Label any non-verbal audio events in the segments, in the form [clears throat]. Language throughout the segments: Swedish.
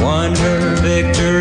won her victory,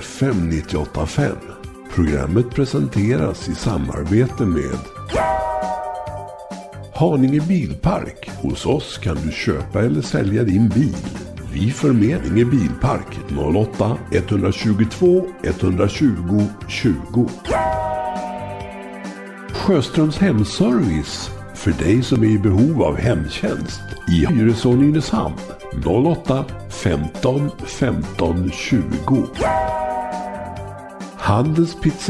FM 98.5. Programmet presenteras i samarbete med Haninge Bilpark. Hos oss kan du köpa eller sälja din bil. Vi i Bilpark 08 122 120 20. Sjöströms hemservice för dig som är i behov av hemtjänst i Hyresån Nynäshamn 08 15 15 20. Handelspizza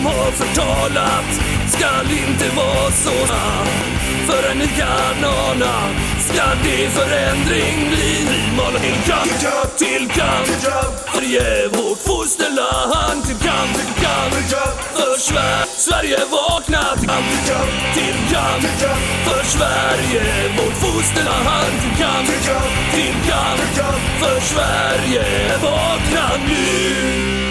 ni som har förtalat skall inte vara såna. Förrän ni kan ana ska det förändring bli. Vi manar till kamp, till kamp Sverige, vårt fosterland. Till kamp, till kamp för Sverige Sverige vakna till kamp, till kamp för Sverige Vårt fosterland. Till kamp, till kamp för Sverige Vakna nu.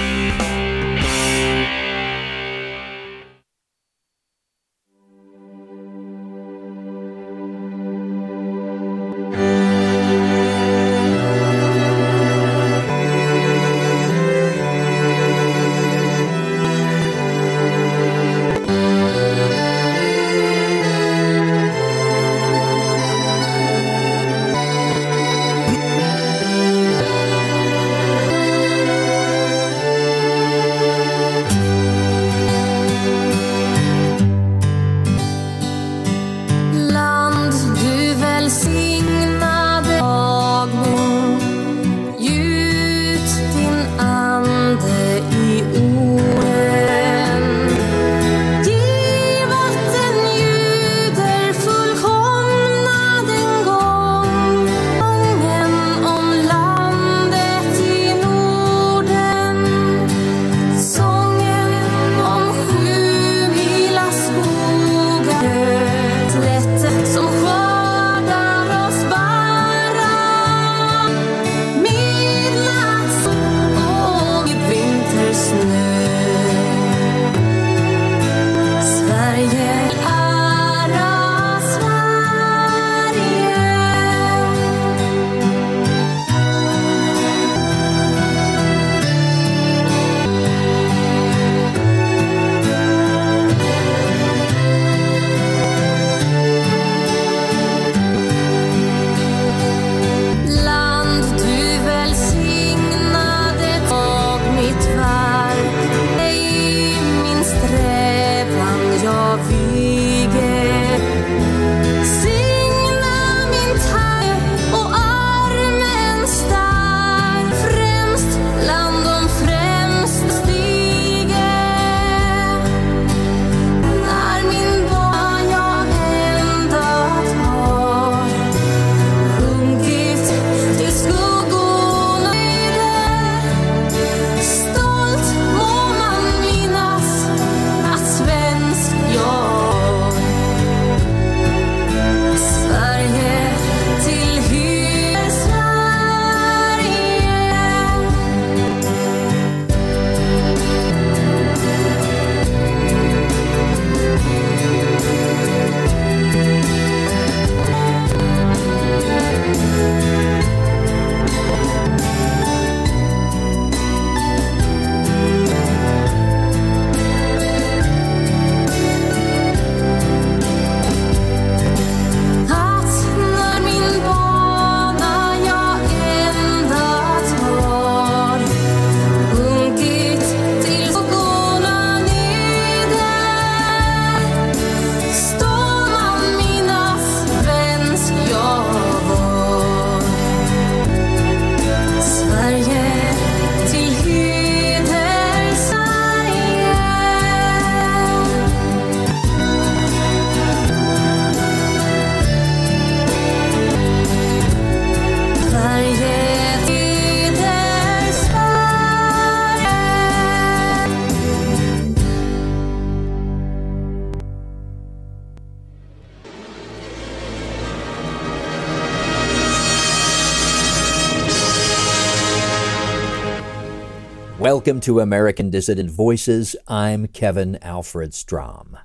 Welcome to American Dissident Voices. I'm Kevin Alfred Strom.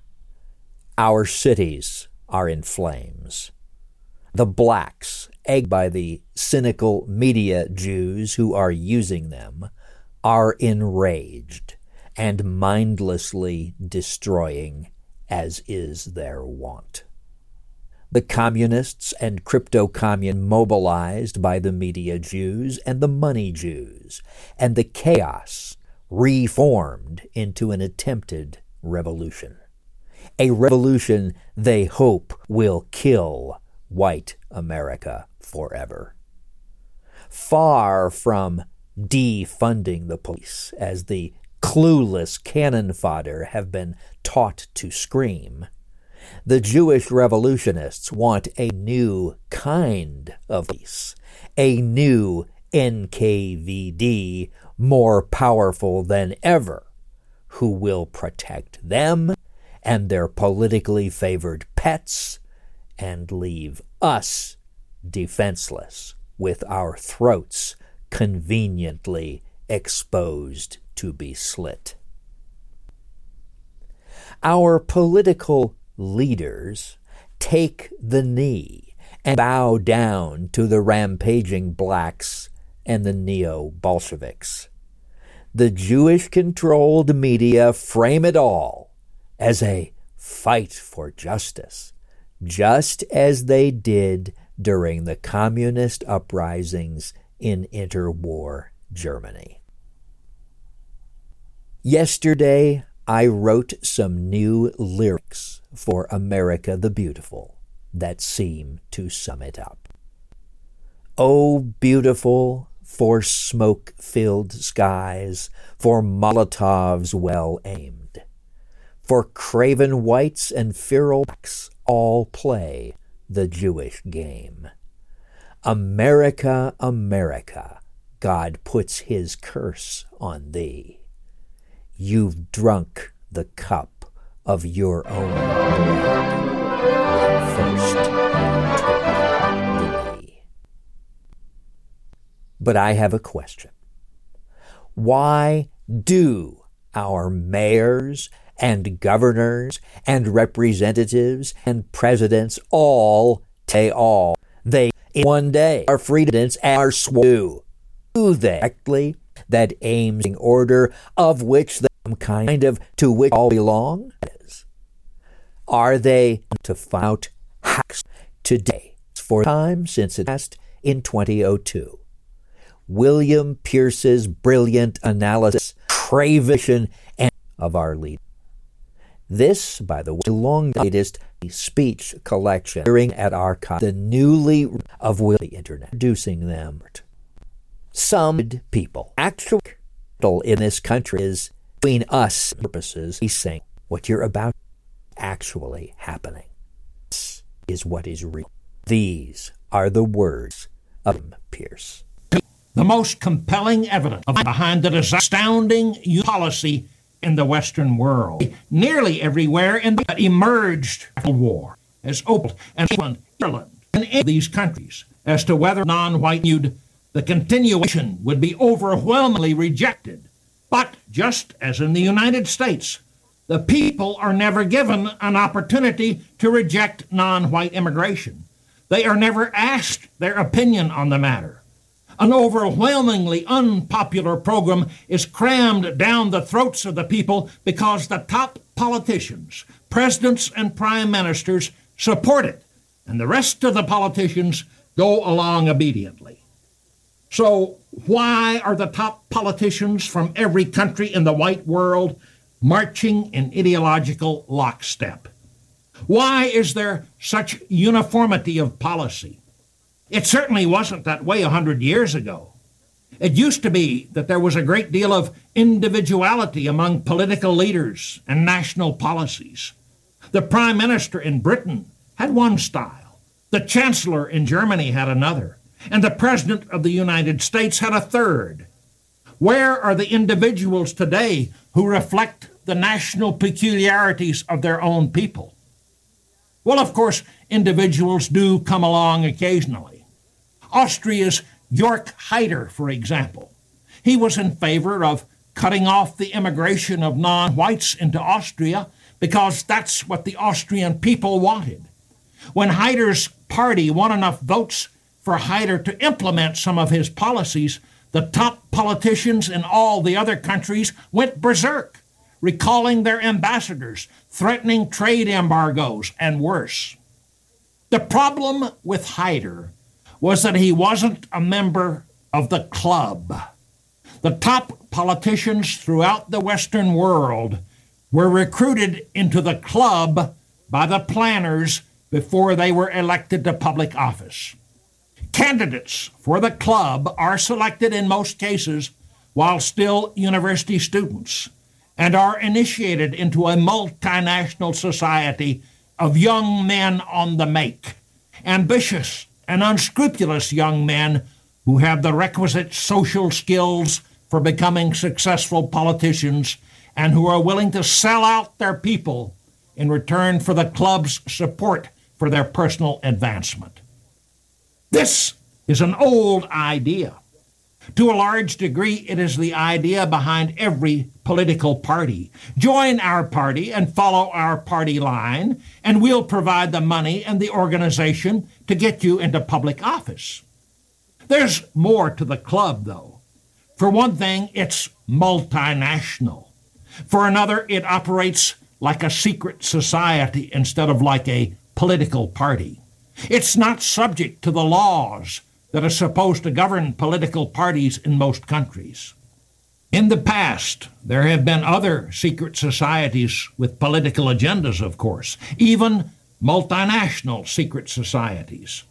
Our cities are in flames. The blacks, egged by the cynical media Jews who are using them, are enraged and mindlessly destroying as is their wont. The communists and crypto commun mobilized by the media Jews and the money Jews, and the chaos reformed into an attempted revolution. A revolution they hope will kill white America forever. Far from defunding the police, as the clueless cannon fodder have been taught to scream, the Jewish revolutionists want a new kind of peace, a new NKVD more powerful than ever, who will protect them and their politically favored pets and leave us defenseless with our throats conveniently exposed to be slit. Our political leaders take the knee and bow down to the rampaging blacks and the neo Bolsheviks. The Jewish controlled media frame it all as a fight for justice, just as they did during the communist uprisings in interwar Germany. Yesterday, I wrote some new lyrics for America the Beautiful that seem to sum it up. Oh, beautiful for smoke filled skies, for Molotovs well aimed, for craven whites and feral blacks all play the Jewish game. America, America, God puts his curse on thee. You've drunk the cup of your own blood. First, But I have a question. Why do our mayors and governors and representatives and presidents all say all? They in one day are freedoms are sworn they directly that aims in order of which the kind of to which all belong? Is are they to find out hacks today for time since it passed in 2002 william pierce's brilliant analysis cravition and of our lead this, by the way, is the long latest speech collection hearing at archive, the newly of will the internet, producing them. Some people actually in this country is between us purposes. He's saying what you're about actually happening. This is what is real. These are the words of Pierce. The most compelling evidence behind the astounding policy in the Western world. Nearly everywhere in the emerged war as opened and Ireland, and in these countries as to whether non-white viewed the continuation would be overwhelmingly rejected. But just as in the United States, the people are never given an opportunity to reject non-white immigration. They are never asked their opinion on the matter. An overwhelmingly unpopular program is crammed down the throats of the people because the top politicians, presidents, and prime ministers support it, and the rest of the politicians go along obediently. So, why are the top politicians from every country in the white world marching in ideological lockstep? Why is there such uniformity of policy? It certainly wasn't that way a hundred years ago. It used to be that there was a great deal of individuality among political leaders and national policies. The Prime Minister in Britain had one style, the Chancellor in Germany had another, and the President of the United States had a third. Where are the individuals today who reflect the national peculiarities of their own people? Well, of course, individuals do come along occasionally. Austria's Jörg Haider, for example, he was in favor of cutting off the immigration of non whites into Austria because that's what the Austrian people wanted. When Haider's party won enough votes for Haider to implement some of his policies, the top politicians in all the other countries went berserk, recalling their ambassadors, threatening trade embargoes, and worse. The problem with Haider was that he wasn't a member of the club. The top politicians throughout the Western world were recruited into the club by the planners before they were elected to public office. Candidates for the club are selected in most cases while still university students and are initiated into a multinational society of young men on the make, ambitious and unscrupulous young men who have the requisite social skills for becoming successful politicians and who are willing to sell out their people in return for the club's support for their personal advancement. This is an old idea. To a large degree, it is the idea behind every political party. Join our party and follow our party line, and we'll provide the money and the organization to get you into public office. There's more to the club, though. For one thing, it's multinational. For another, it operates like a secret society instead of like a political party. It's not subject to the laws that are supposed to govern political parties in most countries. In the past, there have been other secret societies with political agendas, of course, even multinational secret societies.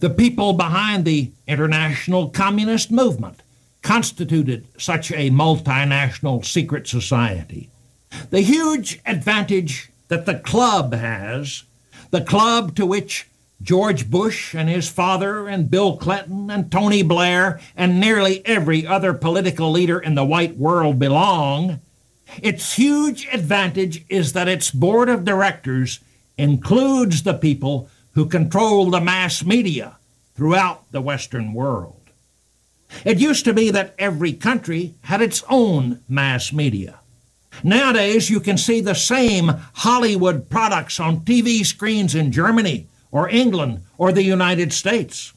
The people behind the international communist movement constituted such a multinational secret society. The huge advantage that the club has the club to which George Bush and his father and Bill Clinton and Tony Blair and nearly every other political leader in the white world belong, its huge advantage is that its board of directors includes the people who control the mass media throughout the Western world. It used to be that every country had its own mass media. Nowadays, you can see the same Hollywood products on TV screens in Germany or England or the United States.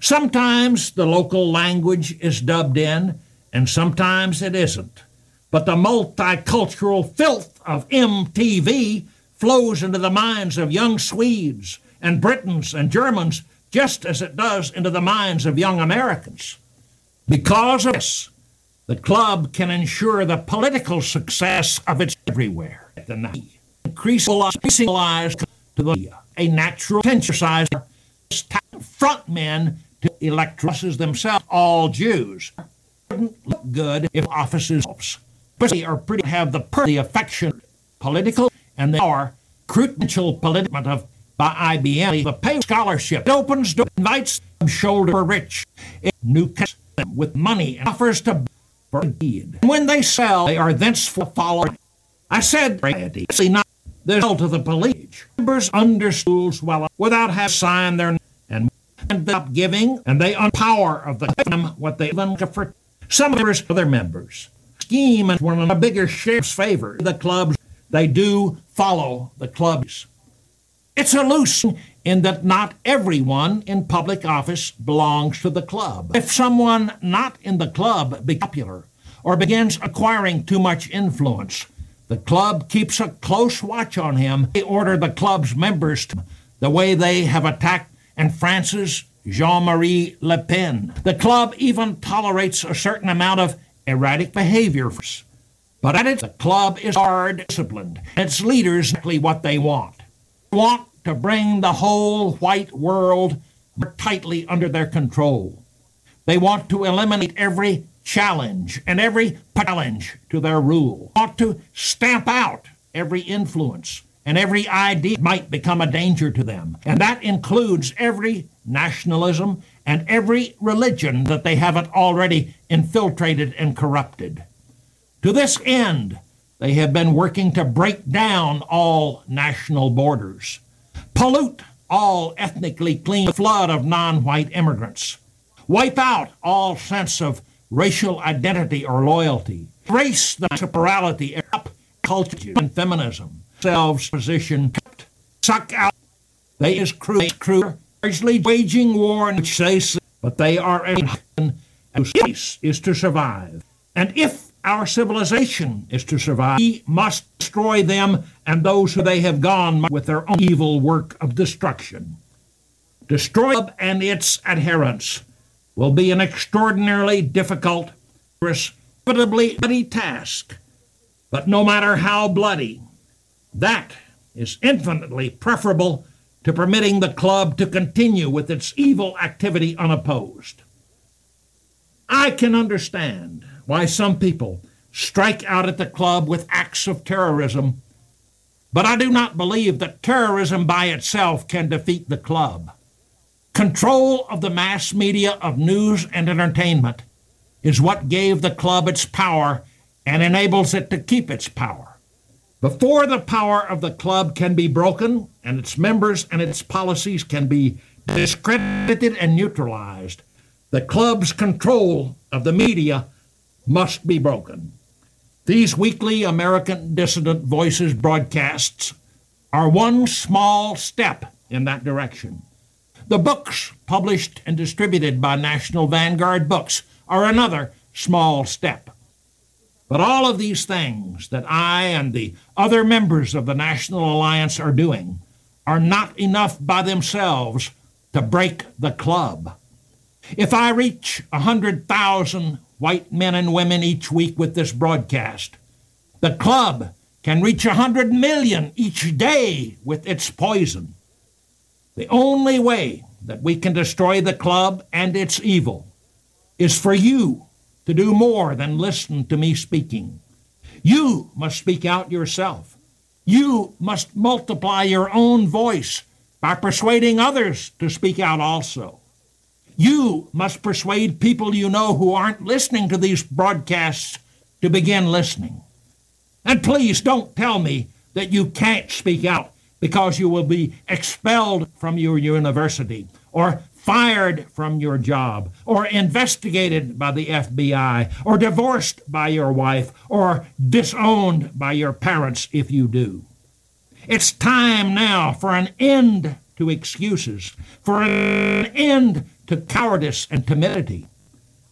Sometimes the local language is dubbed in, and sometimes it isn't. But the multicultural filth of MTV flows into the minds of young Swedes and Britons and Germans just as it does into the minds of young Americans. Because of this, the club can ensure the political success of its everywhere. The increasing lies to the a natural exercise front men to electors themselves all Jews. Wouldn't look good if offices but they are pretty have the pretty affection political and they are crucial political of by IBM the pay scholarship it opens door invites shoulder rich new them with money and offers to for deed. And when they sell, they are thenceforth followed. I said, see not the result of the police. Members under schools well without having signed their and end up giving, and they on power of the them what they even for some members other members. Scheme and one of the bigger shares favor the clubs. They do follow the clubs. It's a loose in that not everyone in public office belongs to the club. If someone not in the club becomes popular or begins acquiring too much influence, the club keeps a close watch on him. They order the club's members to the way they have attacked and France's Jean-Marie Le Pen. The club even tolerates a certain amount of erratic behavior. But at it, the club is hard disciplined. Its leaders exactly what they want. They want to bring the whole white world more tightly under their control. They want to eliminate every challenge and every challenge to their rule. ought to stamp out every influence and every idea might become a danger to them. And that includes every nationalism and every religion that they haven't already infiltrated and corrupted. To this end, they have been working to break down all national borders pollute all ethnically clean flood of non-white immigrants, wipe out all sense of racial identity or loyalty, race the temporality up culture and feminism, selves position, suck out. They is crew, crew, largely waging war in which they say, but they are a whose case is to survive. And if our civilization is to survive, we must destroy them and those who they have gone with their own evil work of destruction. Destroy and its adherents will be an extraordinarily difficult, inevitably bloody task. But no matter how bloody, that is infinitely preferable to permitting the club to continue with its evil activity unopposed. I can understand why some people strike out at the club with acts of terrorism, but I do not believe that terrorism by itself can defeat the club. Control of the mass media of news and entertainment is what gave the club its power and enables it to keep its power. Before the power of the club can be broken and its members and its policies can be discredited and neutralized, the club's control of the media must be broken. These weekly American Dissident Voices broadcasts are one small step in that direction. The books published and distributed by National Vanguard Books are another small step. But all of these things that I and the other members of the National Alliance are doing are not enough by themselves to break the club. If I reach 100,000 white men and women each week with this broadcast, the club can reach 100 million each day with its poison. The only way that we can destroy the club and its evil is for you to do more than listen to me speaking. You must speak out yourself. You must multiply your own voice by persuading others to speak out also. You must persuade people you know who aren't listening to these broadcasts to begin listening. And please don't tell me that you can't speak out because you will be expelled from your university or fired from your job or investigated by the FBI or divorced by your wife or disowned by your parents if you do. It's time now for an end to excuses, for an end to cowardice and timidity.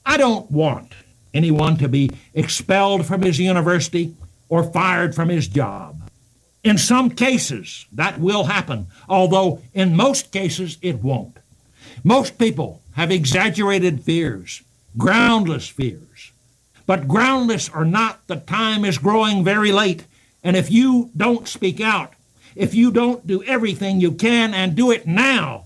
I don't want anyone to be expelled from his university or fired from his job. In some cases, that will happen, although in most cases, it won't. Most people have exaggerated fears, groundless fears. But groundless or not, the time is growing very late. And if you don't speak out, if you don't do everything you can and do it now,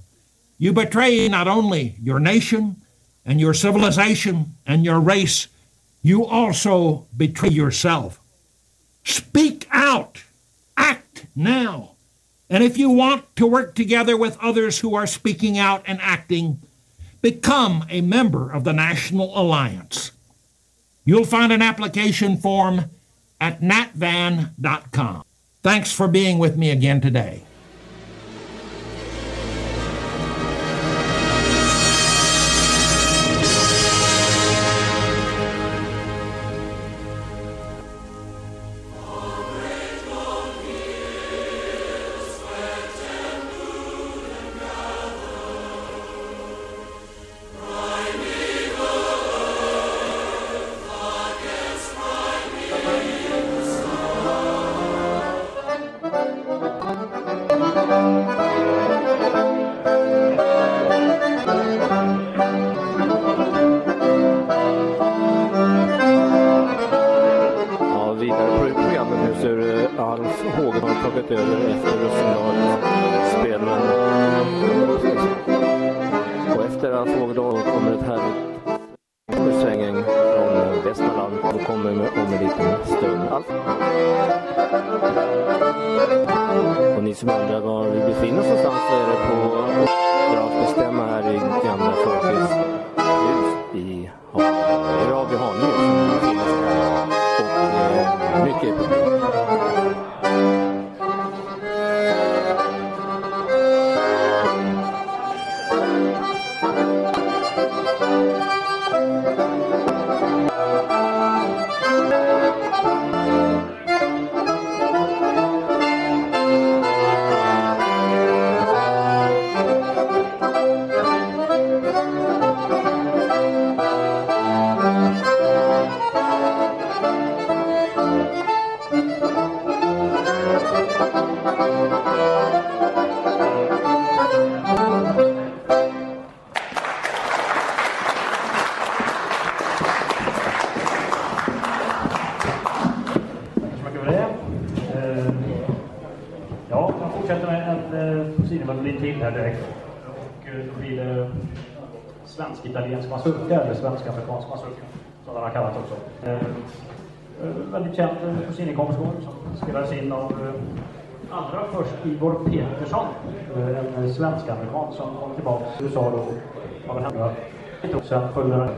you betray not only your nation and your civilization and your race, you also betray yourself. Speak out. Now. And if you want to work together with others who are speaking out and acting, become a member of the National Alliance. You'll find an application form at natvan.com. Thanks for being with me again today. svensk-afrikansk mazurka, som den har kallats också. Väldigt känd på sin inkomstgård som spelades in av allra först Igor Petersson, en svensk-amerikan som kom tillbaka till USA då av en händelse. Sen följde den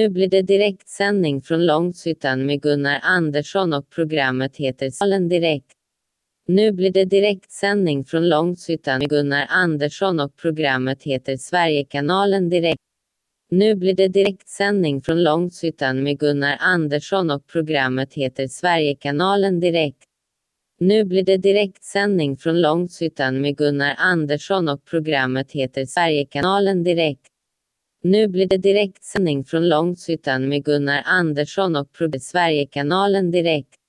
Nu blir det direktsändning från Långshyttan med Gunnar Andersson och programmet heter Salen Direkt. Nu blir det direktsändning från Långshyttan med Gunnar Andersson och programmet heter Sverigekanalen Direkt. Nu blir det direktsändning från Långshyttan med Gunnar Andersson och programmet heter Sverigekanalen Direkt. Nu blir det direktsändning från Långshyttan med Gunnar Andersson och programmet heter Sverigekanalen Direkt. Nu blir det direktsändning från Långshyttan med Gunnar Andersson och programmet Sverigekanalen Direkt.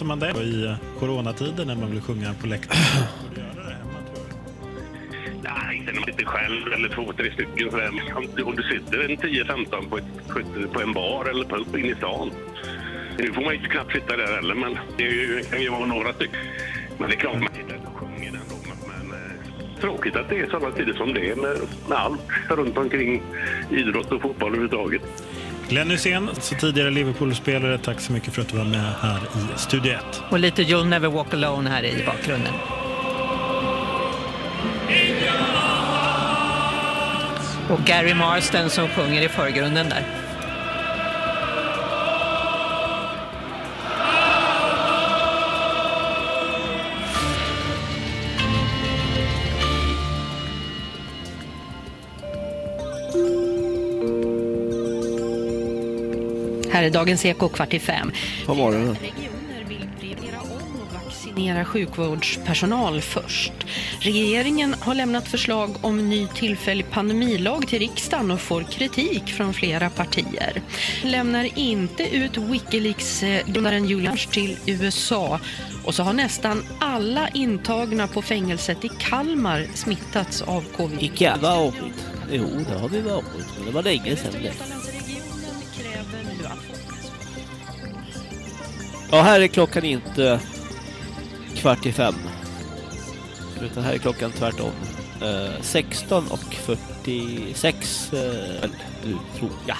Löser man det i eh, coronatider när man vill sjunga på läktaren? [clears throat] Nej, inte när man sitter själv eller två, tre stycken. Om, du- sitter en 10-15 på, ett- på, en bar eller pub inne i stan. Nu får man ju knappt sitta där heller, men det är ju, kan ju vara några stycken. Men det är klart man sitter och sjunger ändå. Men, men eh, tråkigt att det är sådana tider som det är med, med allt runt omkring idrott och fotboll överhuvudtaget. Glenn Hysén, så tidigare Liverpool-spelare, tack så mycket för att du var med här i Studio 1. Och lite You'll Never Walk Alone här i bakgrunden. Och Gary Marsden som sjunger i förgrunden där. Här är Dagens Eko kvart i fem. Prioritera om och vaccinera sjukvårdspersonal först. Regeringen har lämnat förslag om ny tillfällig pandemilag till riksdagen och får kritik från flera partier. Lämnar inte ut Wikileaks-grundaren Julian till USA. Och så har nästan alla intagna på fängelset i Kalmar smittats av covid. Icke varit. Jo, det har vi varit. Men det var länge sedan det. Ja, här är klockan inte kvart i fem. Utan här är klockan tvärtom. Eh, 16 och 46. Eh, du tror jag.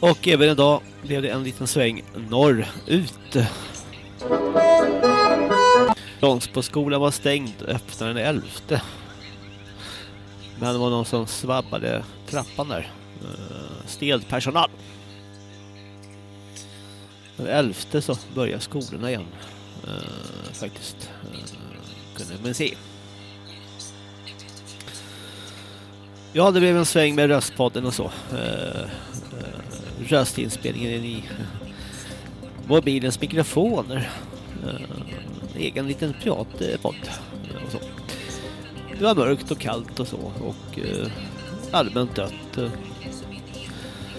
Och även idag blev det en liten sväng norrut. Långsboskolan var stängd och öppnade den 11. Men det var någon som svabbade trappan där. Eh, Stel personal. Den 11 så börjar skolorna igen. Eh, faktiskt. Eh, kunde man se. Ja, det blev en sväng med röstpodden och så. Röstinspelningen i mobilens mikrofoner. Egen liten privat podd och så. Det var mörkt och kallt och så och eh, allmänt dött.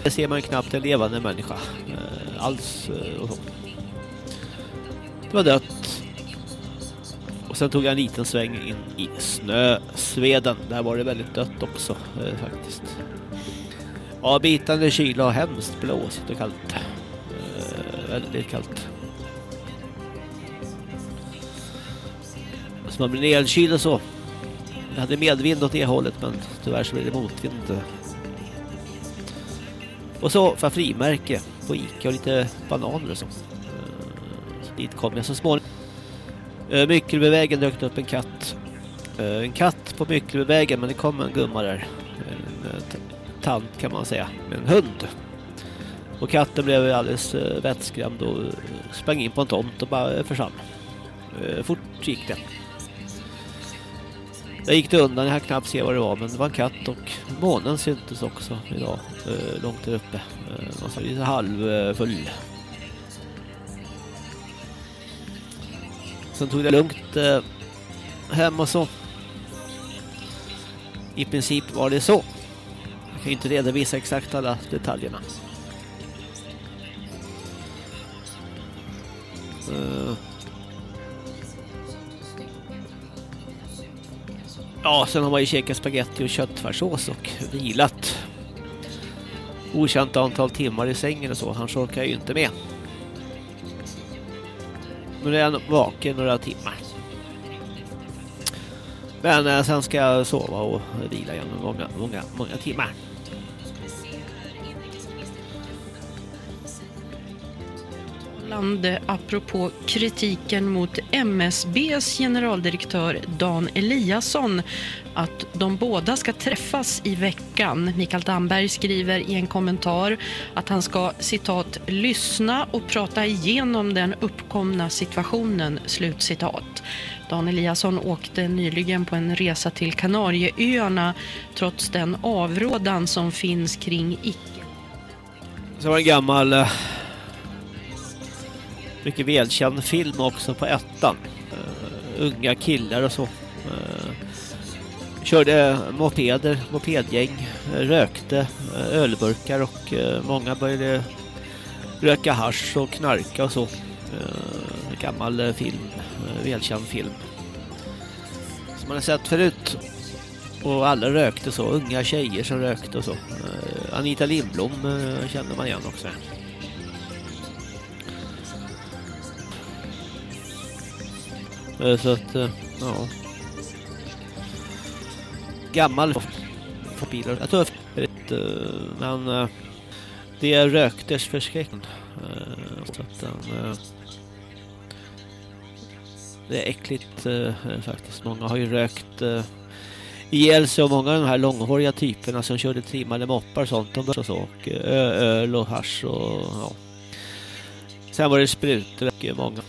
Det ser man knappt en levande människa eh, alls eh, och så. Det var dött. Och sen tog jag en liten sväng in i snösveden. Där var det väldigt dött också eh, faktiskt. Ja, bitande kyla och hemskt blåsigt och kallt. Eh, väldigt kallt. Så man blir nedkyld och så. Jag hade medvind åt det hållet men tyvärr så blev det motvind. Och så för frimärke på Ica och lite bananer och så. Eh, så dit kom jag så småningom. Eh, Myckelbevägen dök det upp en katt. Eh, en katt på Myckelbevägen men det kom en gumma där. En tant kan man säga. Med en hund. Och katten blev alldeles vettskrämd och sprang in på en tomt och bara försvann. Fort gick det. Jag gick det undan, jag hann knappt se vad det var men det var en katt och månen syntes också idag eh, långt där uppe. Eh, man såg lite halvfull. Eh, Sen tog det lugnt eh, hem och så. I princip var det så. Jag kan inte redovisa exakt alla detaljerna. Eh, Ja, sen har man ju käkat spaghetti och köttfärssås och vilat. Okänt antal timmar i sängen och så. Han orkar ju inte med. Nu är han vaken några timmar. Men eh, sen ska jag sova och vila igen många, många, många timmar. Land apropå kritiken mot MSBs generaldirektör Dan Eliasson att de båda ska träffas i veckan. Mikael Damberg skriver i en kommentar att han ska citat lyssna och prata igenom den uppkomna situationen. Slutcitat. Dan Eliasson åkte nyligen på en resa till Kanarieöarna trots den avrådan som finns kring icke. Så var en gammal eh, mycket välkänd film också på ettan. Uh, unga killar och så. Uh, körde mopeder, mopedgäng, eh, rökte ölburkar och många började röka hasch och knarka och så. Eh, gammal film, välkänd film. Som man har sett förut. Och alla rökte så, unga tjejer som rökte och så. Anita Lindblom eh, kände man igen också. Eh, så att, eh, ja. Gammal bilar. Jag tror att men eh, det röktes förskräckligt. Så att den, det är äckligt faktiskt. Många har ju rökt ihjäl sig och många av de här långhåriga typerna som körde trimmade moppar och sånt. De så. Och öl och hasch och ja. Sen var det sprutor och många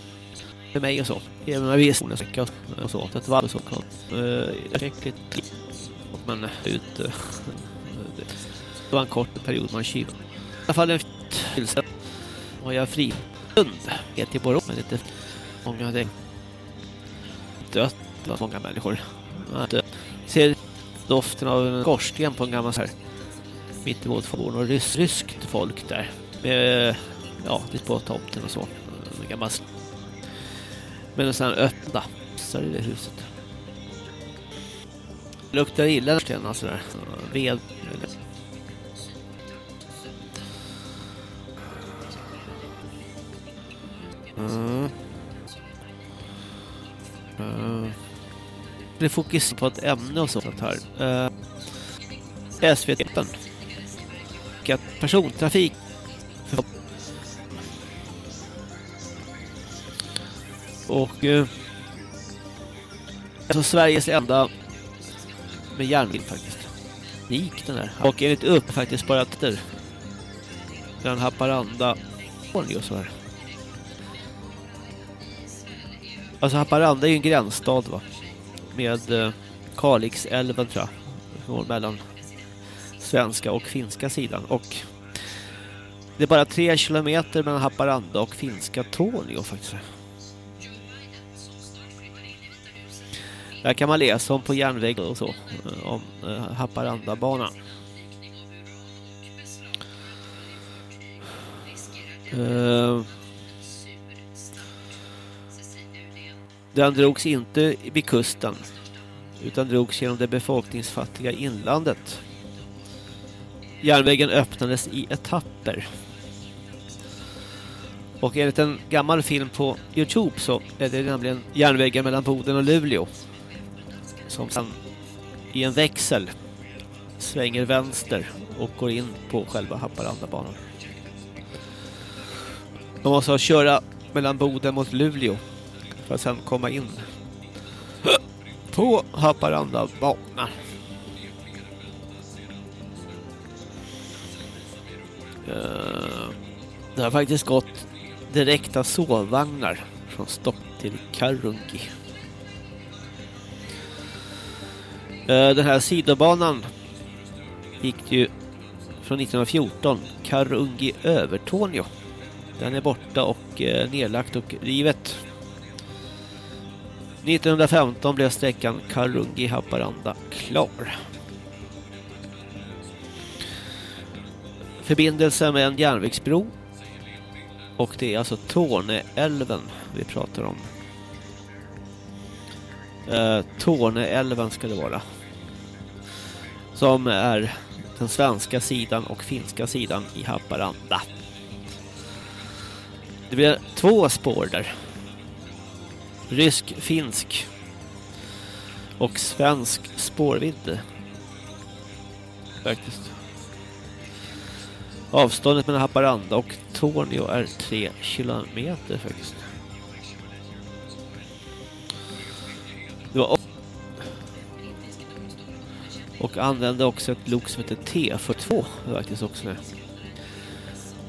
för mig och så. Även med visionen och så. Det var så eh, äckligt. Men ut det var en kort period man kivade. I alla fall en tillstånd. Och jag fri stund helt till Borås. Men inte många hade dött. Det var många människor. Att, eh, ser doften av en skorsten på en gammal så här mittemot får och rys ryskt folk där. Med, ja, lite på tomten och så. En gammal men en sån här öppna så det huset. Det luktar illa sten alltså där. Ved. Mm. Mm. Det fokuserar på ett ämne och sånt här. Eh, uh, SVT-appen. Persontrafik Och eh, alltså Sveriges enda med järnväg faktiskt. Det den där. Och enligt upp faktiskt bara efter den Haparanda och så här. Alltså Haparanda är ju en gränsstad va. Med eh, Kalixälven tror jag. Mellan svenska och finska sidan. Och det är bara tre kilometer mellan Haparanda och finska Tornio faktiskt. Där kan man läsa om på järnvägen och så. Eh, om eh, Haparandabanan. Eh, den drogs inte vid kusten utan drogs genom det befolkningsfattiga inlandet. Järnvägen öppnades i etapper. Och enligt en gammal film på Youtube så är det nämligen järnvägen mellan Boden och Luleå som sen i en växel svänger vänster och går in på själva Haparandabanan. De måste alltså köra mellan Boden mot Luleå för att sen komma in på Haparandabanan. Eh, det har faktiskt gått direkta sovvagnar från Stockholm till Karungi. Eh, den här sidobanan gick ju från 1914, Karungi Övertorneå. Den är borta och eh, nedlagt och rivet. 1915 blev sträckan Karungi-Haparanda klar. Förbindelse med en järnvägsbro. Och det är alltså Torneälven vi pratar om. Eh, Torneälven ska det vara. Som är den svenska sidan och finska sidan i Haparanda. Det blir två spår där. Rysk, finsk och svensk spårvidd. Faktiskt. Avståndet mellan Haparanda och Tornio är tre kilometer faktiskt. Det var och använde också ett lok som heter T42 faktiskt också nu.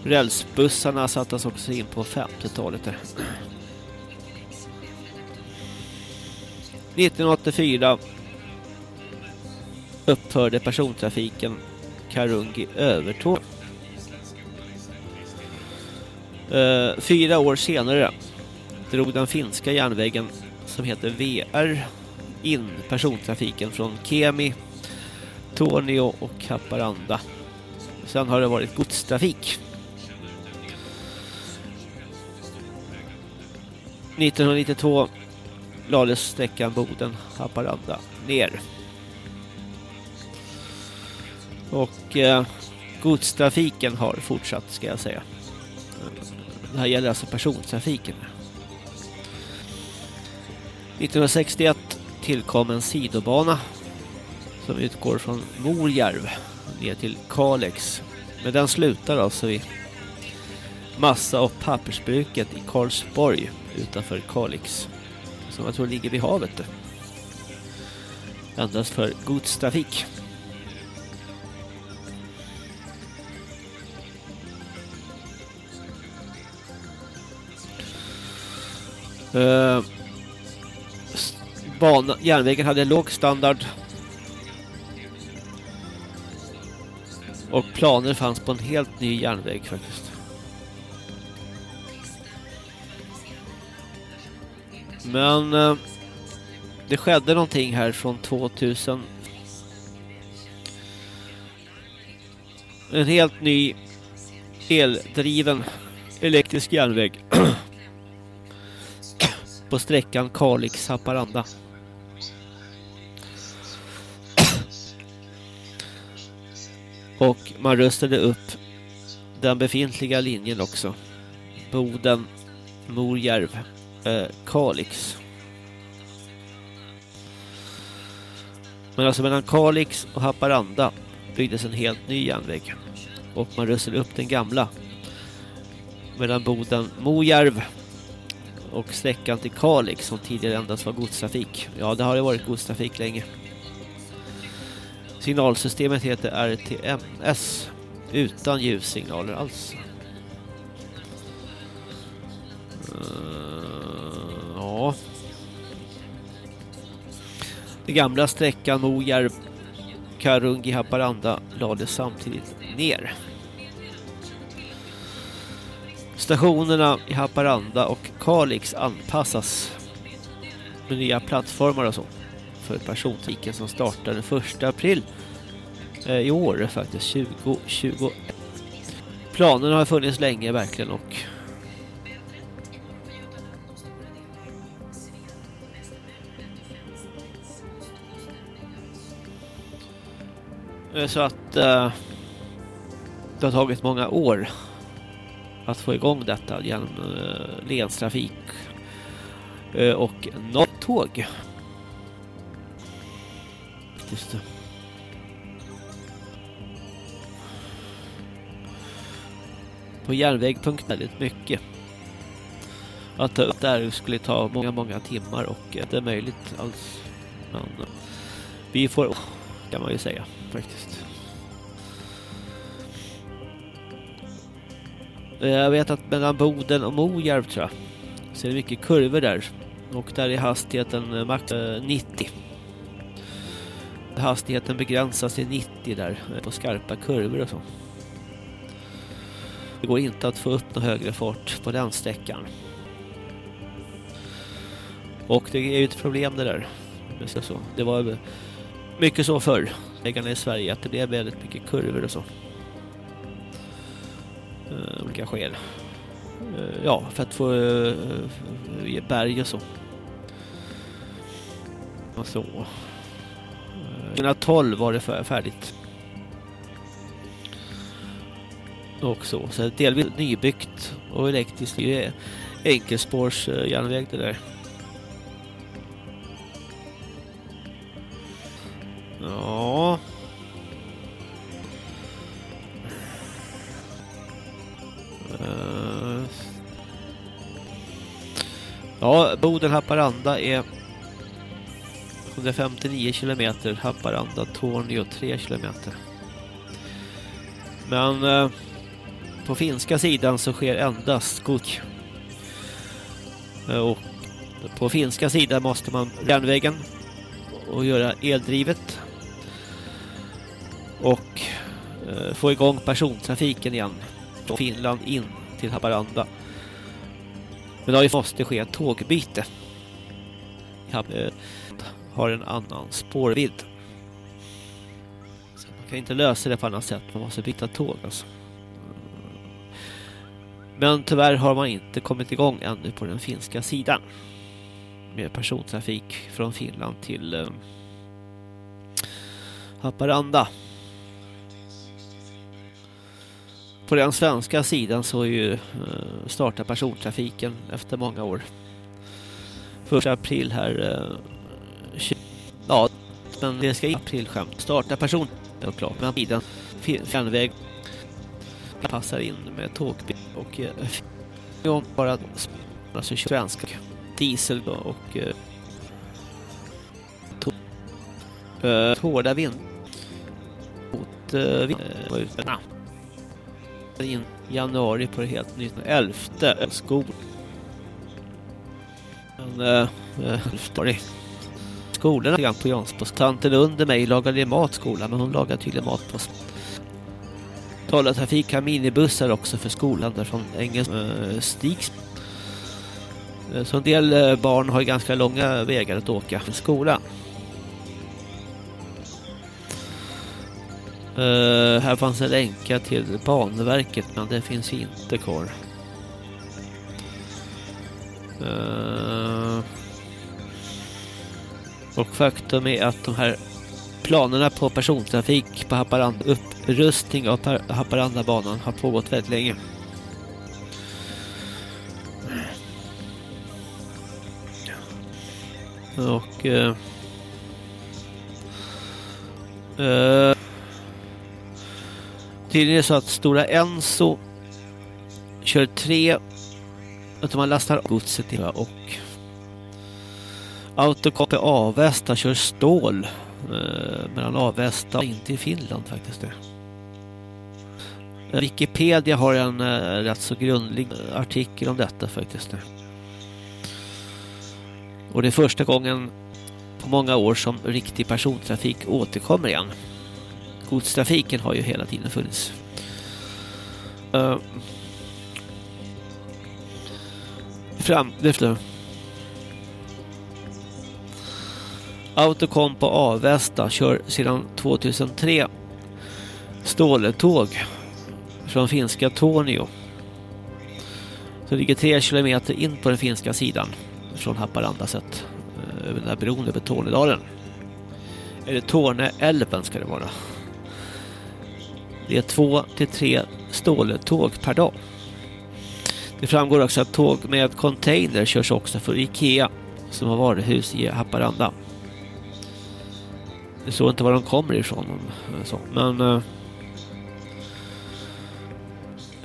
Rälsbussarna sattes också in på 50-talet där. 1984 upphörde persontrafiken Karungi Övertåg. Eh, fyra år senare drog den finska järnvägen som heter VR in persontrafiken från Kemi, Tornio och Haparanda. Sen har det varit godstrafik. 1992 lades sträckan Boden-Haparanda ner. Och eh, godstrafiken har fortsatt ska jag säga. Det här gäller alltså persontrafiken. 1961 tillkom en sidobana som utgår från Morjärv ner till Kalix. Men den slutar alltså vid massa- och pappersbruket i Karlsborg utanför Kalix. Som jag tror ligger vid havet. Endast för godstrafik. Uh, bana, järnvägen hade låg standard. Och planer fanns på en helt ny järnväg faktiskt. Men eh, det skedde någonting här från 2000. En helt ny eldriven elektrisk järnväg [clears throat] på sträckan Kalix-Haparanda. Och man rustade upp den befintliga linjen också. Boden, Morjärv, eh, Kalix. Men alltså mellan Kalix och Haparanda byggdes en helt ny järnväg. Och man rustade upp den gamla. Mellan Boden, Morjärv och sträckan till Kalix som tidigare endast var godstrafik. Ja, det har ju varit godstrafik länge. Signalsystemet heter RTMS utan ljussignaler alls. Uh, ja. Den gamla sträckan Mojärv Karungi Haparanda lades samtidigt ner. Stationerna i Haparanda och Kalix anpassas med nya plattformar och så för persontrafiken som startar den 1 april eh, i år faktiskt 2021. Planerna har funnits länge verkligen och eh, så att eh, det har tagit många år att få igång detta genom eh, länstrafik eh, och nattåg faktiskt. På På järnväg.net väldigt mycket. Att ta upp där skulle ta många, många timmar och det är möjligt alls. Men vi får, kan man ju säga faktiskt. Jag vet att mellan Boden och Mojärv tror jag. Så är det mycket kurvor där. Och där är hastigheten max eh, 90. Hastigheten begränsas till 90 där på skarpa kurvor och så. Det går inte att få upp någon högre fart på den sträckan. Och det är ju ett problem det där. Det var mycket så förr, vägarna i Sverige, att det blev väldigt mycket kurvor och så eh, olika skäl. Eh, ja, för att få eh, ge berg och så. Och så. 2012 var det färdigt. Och så. Så delvis nybyggt och elektriskt. Det är enkelspårsjärnväg det där. Ja. Eh. Ja, Boden-Haparanda är 159 kilometer. Haparanda, Tornio 3 kilometer. Men eh, på finska sidan så sker endast skog. Eh, och på finska sidan måste man järnvägen och göra eldrivet. Och eh, få igång persontrafiken igen från Finland in till Haparanda. Men då måste ske ett tågbyte. Eh, har en annan spårvidd. Så man kan inte lösa det på annat sätt. Man måste byta tåg alltså. Men tyvärr har man inte kommit igång ännu på den finska sidan. Med persontrafik från Finland till eh, Haparanda. På den svenska sidan så är ju eh, startar persontrafiken efter många år. Första april här. Eh, ja, men det ska i april skämt. Starta person. Och klart. Men sidan järnväg passar in med tågbil och eh, Ja, bara alltså svenska. Diesel och eh, eh, hårda vind mot uh, vind, in januari på det helt nytt elfte skol men uh, uh, skolorna grann på Jansbos tanten under mig lagade mat skolan, men hon lagade tydligen mat på Talartrafik har minibussar också för skolan där från Engels äh, Stigs eh, så en del eh, barn har ganska långa vägar att åka till skolan. Uh, här fanns en länka till Banverket men det finns inte kvar. Uh, och faktum är att de här planerna på persontrafik på Haparanda, upprustning av Haparandabanan har pågått väldigt länge. Och Eh, eh, Tydligen är det så att Stora Enso kör tre att man lastar godset i och Autocopy Avesta kör stål eh, mellan Avesta och inte i Finland faktiskt det. Wikipedia har en eh, rätt så grundlig eh, artikel om detta faktiskt. Det. Och det är första gången på många år som riktig persontrafik återkommer igen godstrafiken har ju hela tiden funnits. Uh, fram, efter. Autocom på Avesta kör sedan 2003 ståletåg från finska Tornio. Så ligger tre kilometer in på den finska sidan från Haparanda sett eh, över den här bron över Tornedalen. Eller Torneälven ska det vara. Det är två till tre ståletåg per dag. Det framgår också att tåg med container körs också för Ikea som har varuhus i Haparanda. Jag såg inte var de kommer ifrån. Eh, så. Men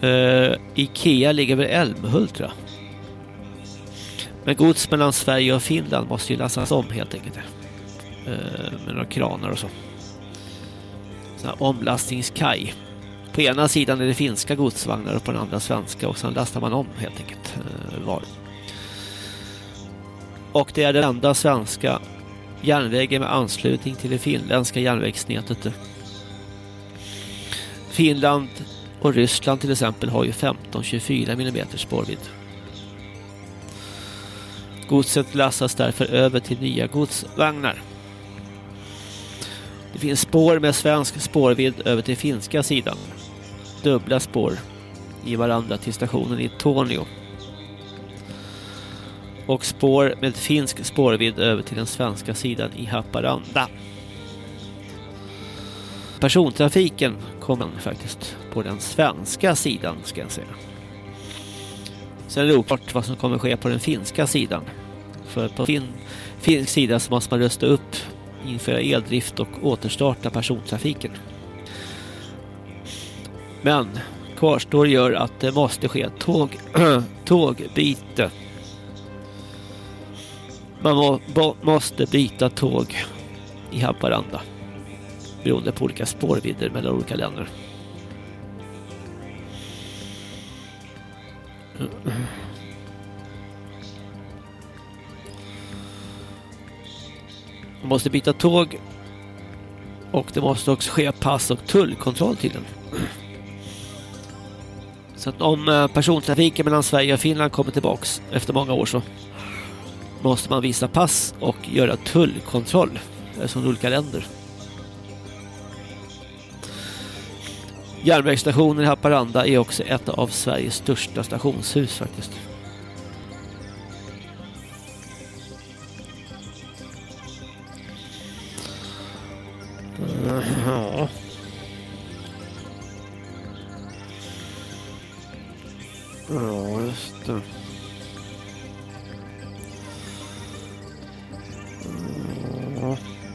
uh, Ikea ligger väl Älmhult tror jag. Men gods mellan Sverige och Finland måste ju lastas om helt enkelt. Uh, med några kranar och så omlastningskaj. På ena sidan är det finska godsvagnar och på den andra svenska och sen lastar man om helt enkelt var. Och det är den enda svenska järnvägen med anslutning till det finländska järnvägsnätet. Finland och Ryssland till exempel har ju 15-24 mm spårvidd. Godset lastas därför över till nya godsvagnar. Det finns spår med svensk spårvidd över till finska sidan. Dubbla spår i varandra till stationen i Tornio. Och spår med finsk spårvidd över till den svenska sidan i Haparanda. Persontrafiken kommer faktiskt på den svenska sidan ska jag säga. Sen är det oklart vad som kommer ske på den finska sidan. För på fin, finsk sida så måste man rösta upp införa eldrift och återstarta persontrafiken. Men kvarstår gör att det måste ske tåg, [clears throat] tågbyte. Man må, måste byta tåg i Haparanda beroende på olika spårvidder mellan olika länder. Man måste byta tåg och det måste också ske pass och tullkontroll till den. Så att om eh, persontrafiken mellan Sverige och Finland kommer tillbaks efter många år så måste man visa pass och göra tullkontroll från olika länder. Järnvägsstationen i Haparanda är också ett av Sveriges största stationshus faktiskt. Ja. Ja, just det.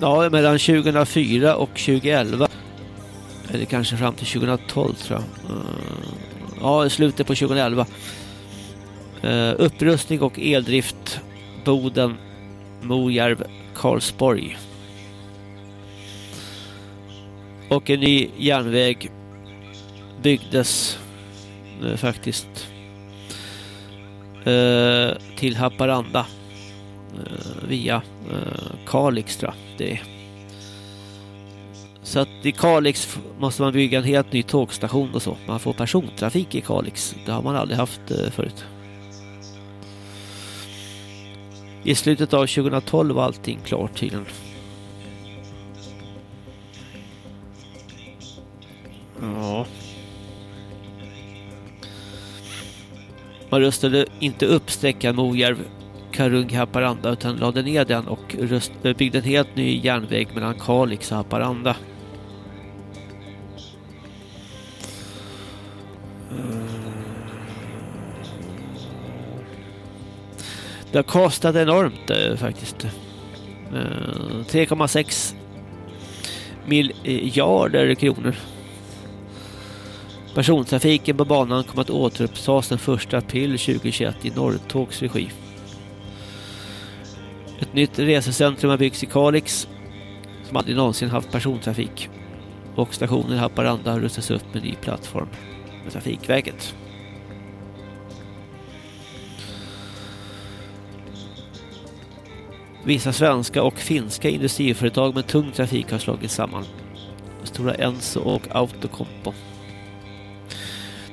Ja, mellan 2004 och 2011. Eller kanske fram till 2012 tror jag. Eh, ja, i slutet på 2011. Eh, upprustning och eldrift Boden-Mojärv-Karlsborg. Och en ny järnväg byggdes eh, faktiskt till Haparanda via eh, Kalix tror jag det är. Så att i Kalix måste man bygga en helt ny tågstation och så. Man får persontrafik i Kalix. Det har man aldrig haft eh, förut. I slutet av 2012 var allting klart tydligen. Ja. Man rustade inte upp sträckan Morjärv Karung Haparanda utan lade ner den och röst, byggde en helt ny järnväg mellan Kalix och Haparanda. Det har kostat enormt eh, faktiskt. Eh, 3,6 miljarder kronor. Persontrafiken på banan kommer att återupptas den 1 april 2021 i Norrtågs regi. Ett nytt resecentrum har byggts i Kalix som aldrig någonsin haft persontrafik. Och stationen i Haparanda har rustats upp med ny plattform med Trafikverket. Vissa svenska och finska industriföretag med tung trafik har slagits samman. Stora Enso och Autokompo.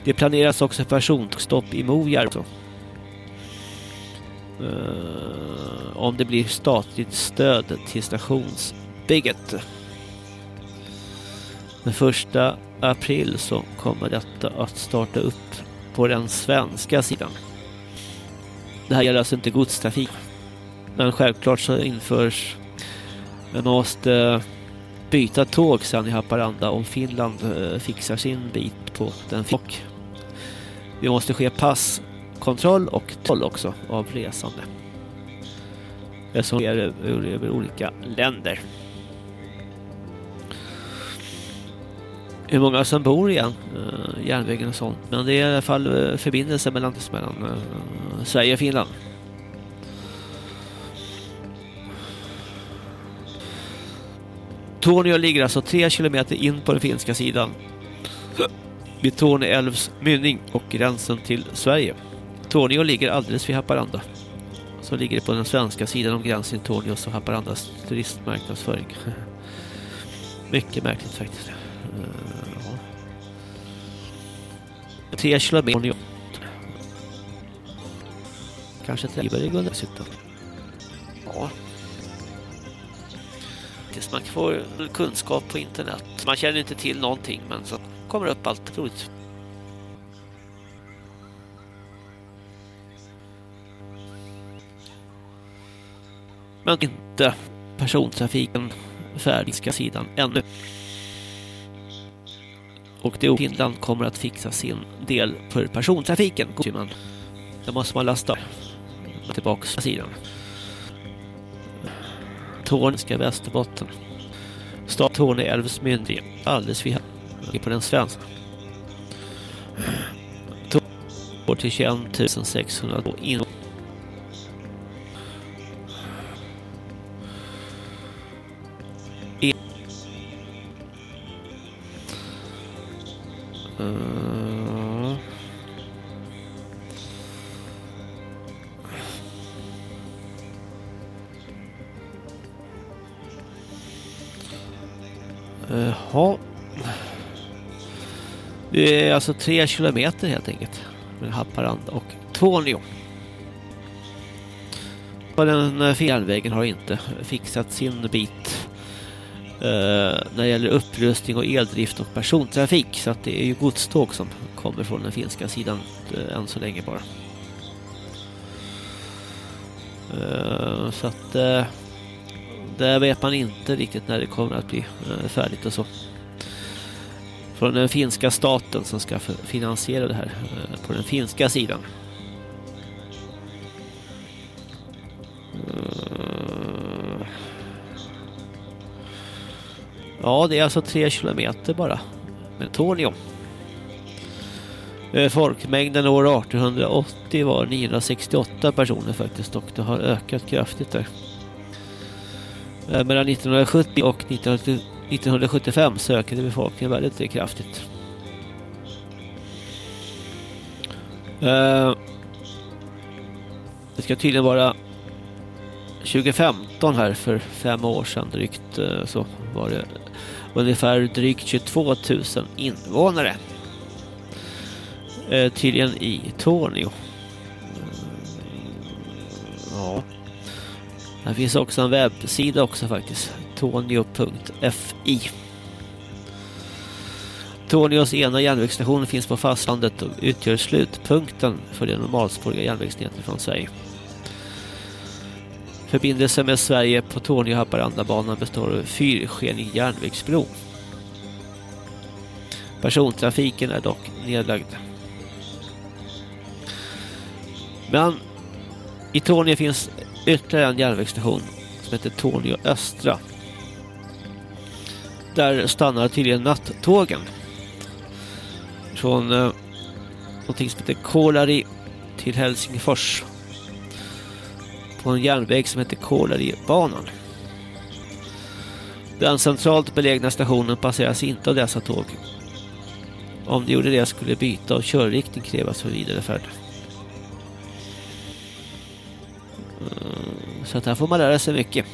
Det planeras också personstopp i Morjärv. Uh, om det blir statligt stöd till stationsbygget. Den första april så kommer detta att starta upp på den svenska sidan. Det här gäller alltså inte godstrafik. Men självklart så införs man måste byta tåg sen i Haparanda om Finland eh, fixar sin bit på den. Och det måste ske pass kontroll och toll också av resande. Det som är över, olika länder. Hur många som bor igen, eh, järnvägen och sånt. Men det är i alla fall eh, förbindelse mellan, mellan eh, Sverige och Finland. Torneå ligger alltså tre kilometer in på den finska sidan vid Torne älvs mynning och gränsen till Sverige. Torneå ligger alldeles vid Haparanda. Så ligger det på den svenska sidan om gränsen till Torneås och Haparandas turistmarknadsföring. [laughs] Mycket märkligt faktiskt. Eh, ja. Tre kilometer Torneå. Kanske tre i dessutom. Ja. Tills man får kunskap på internet. Man känner inte till någonting men så kommer det upp allt roligt. Men inte persontrafiken färdigska sidan ännu. Och det Finland kommer att fixa sin del för persontrafiken. Men det måste man lasta tillbaks på sidan. Tornska Västerbotten. Stad Torne älvs myndighet. Alldeles vid på den svenska. Går till 21 600 in. E- Uh. Jaha. Det är alltså tre kilometer helt enkelt. Med Haparanda och Tornio. på den eh, järnvägen har inte fixat sin bit Eh, när det gäller upprustning och eldrift och persontrafik. Så att det är ju godståg som kommer från den finska sidan eh, än så länge bara. Eh, så att eh, där vet man inte riktigt när det kommer att bli eh, färdigt och så. Från den finska staten som ska finansiera det här eh, på den finska sidan. Eh, Ja, det är alltså tre kilometer bara med Tornio. Eh, folkmängden år 1880 var 968 personer faktiskt och det har ökat kraftigt där. Eh, mellan 1970 och 1975 så ökade befolkningen väldigt kraftigt. Eh, det ska tydligen vara 2015 här för fem år sedan drygt så var det ungefär drygt 22 000 invånare. Eh, Tydligen i Tornio. Mm. Ja. Här finns också en webbsida också faktiskt. Tornio.fi Tornios ena järnvägsstation finns på fastlandet och utgör slutpunkten för det normalspåriga järnvägsnätet från Sverige. Förbindelsen med Sverige på Tornio-Haparandabanan består av fyrskenig järnvägsbro. Persontrafiken är dock nedlagd. Men i Tornio finns ytterligare en järnvägsstation som heter Tornio Östra. Där stannar tydligen nattågen. Från eh, någonting som heter Kolari till Helsingfors. På en järnväg som heter Kolaribanan. Den centralt belägna stationen passeras inte av dessa tåg. Om de gjorde det skulle byta av körriktning krävas för vidare färd. Mm, så att här får man lära sig mycket.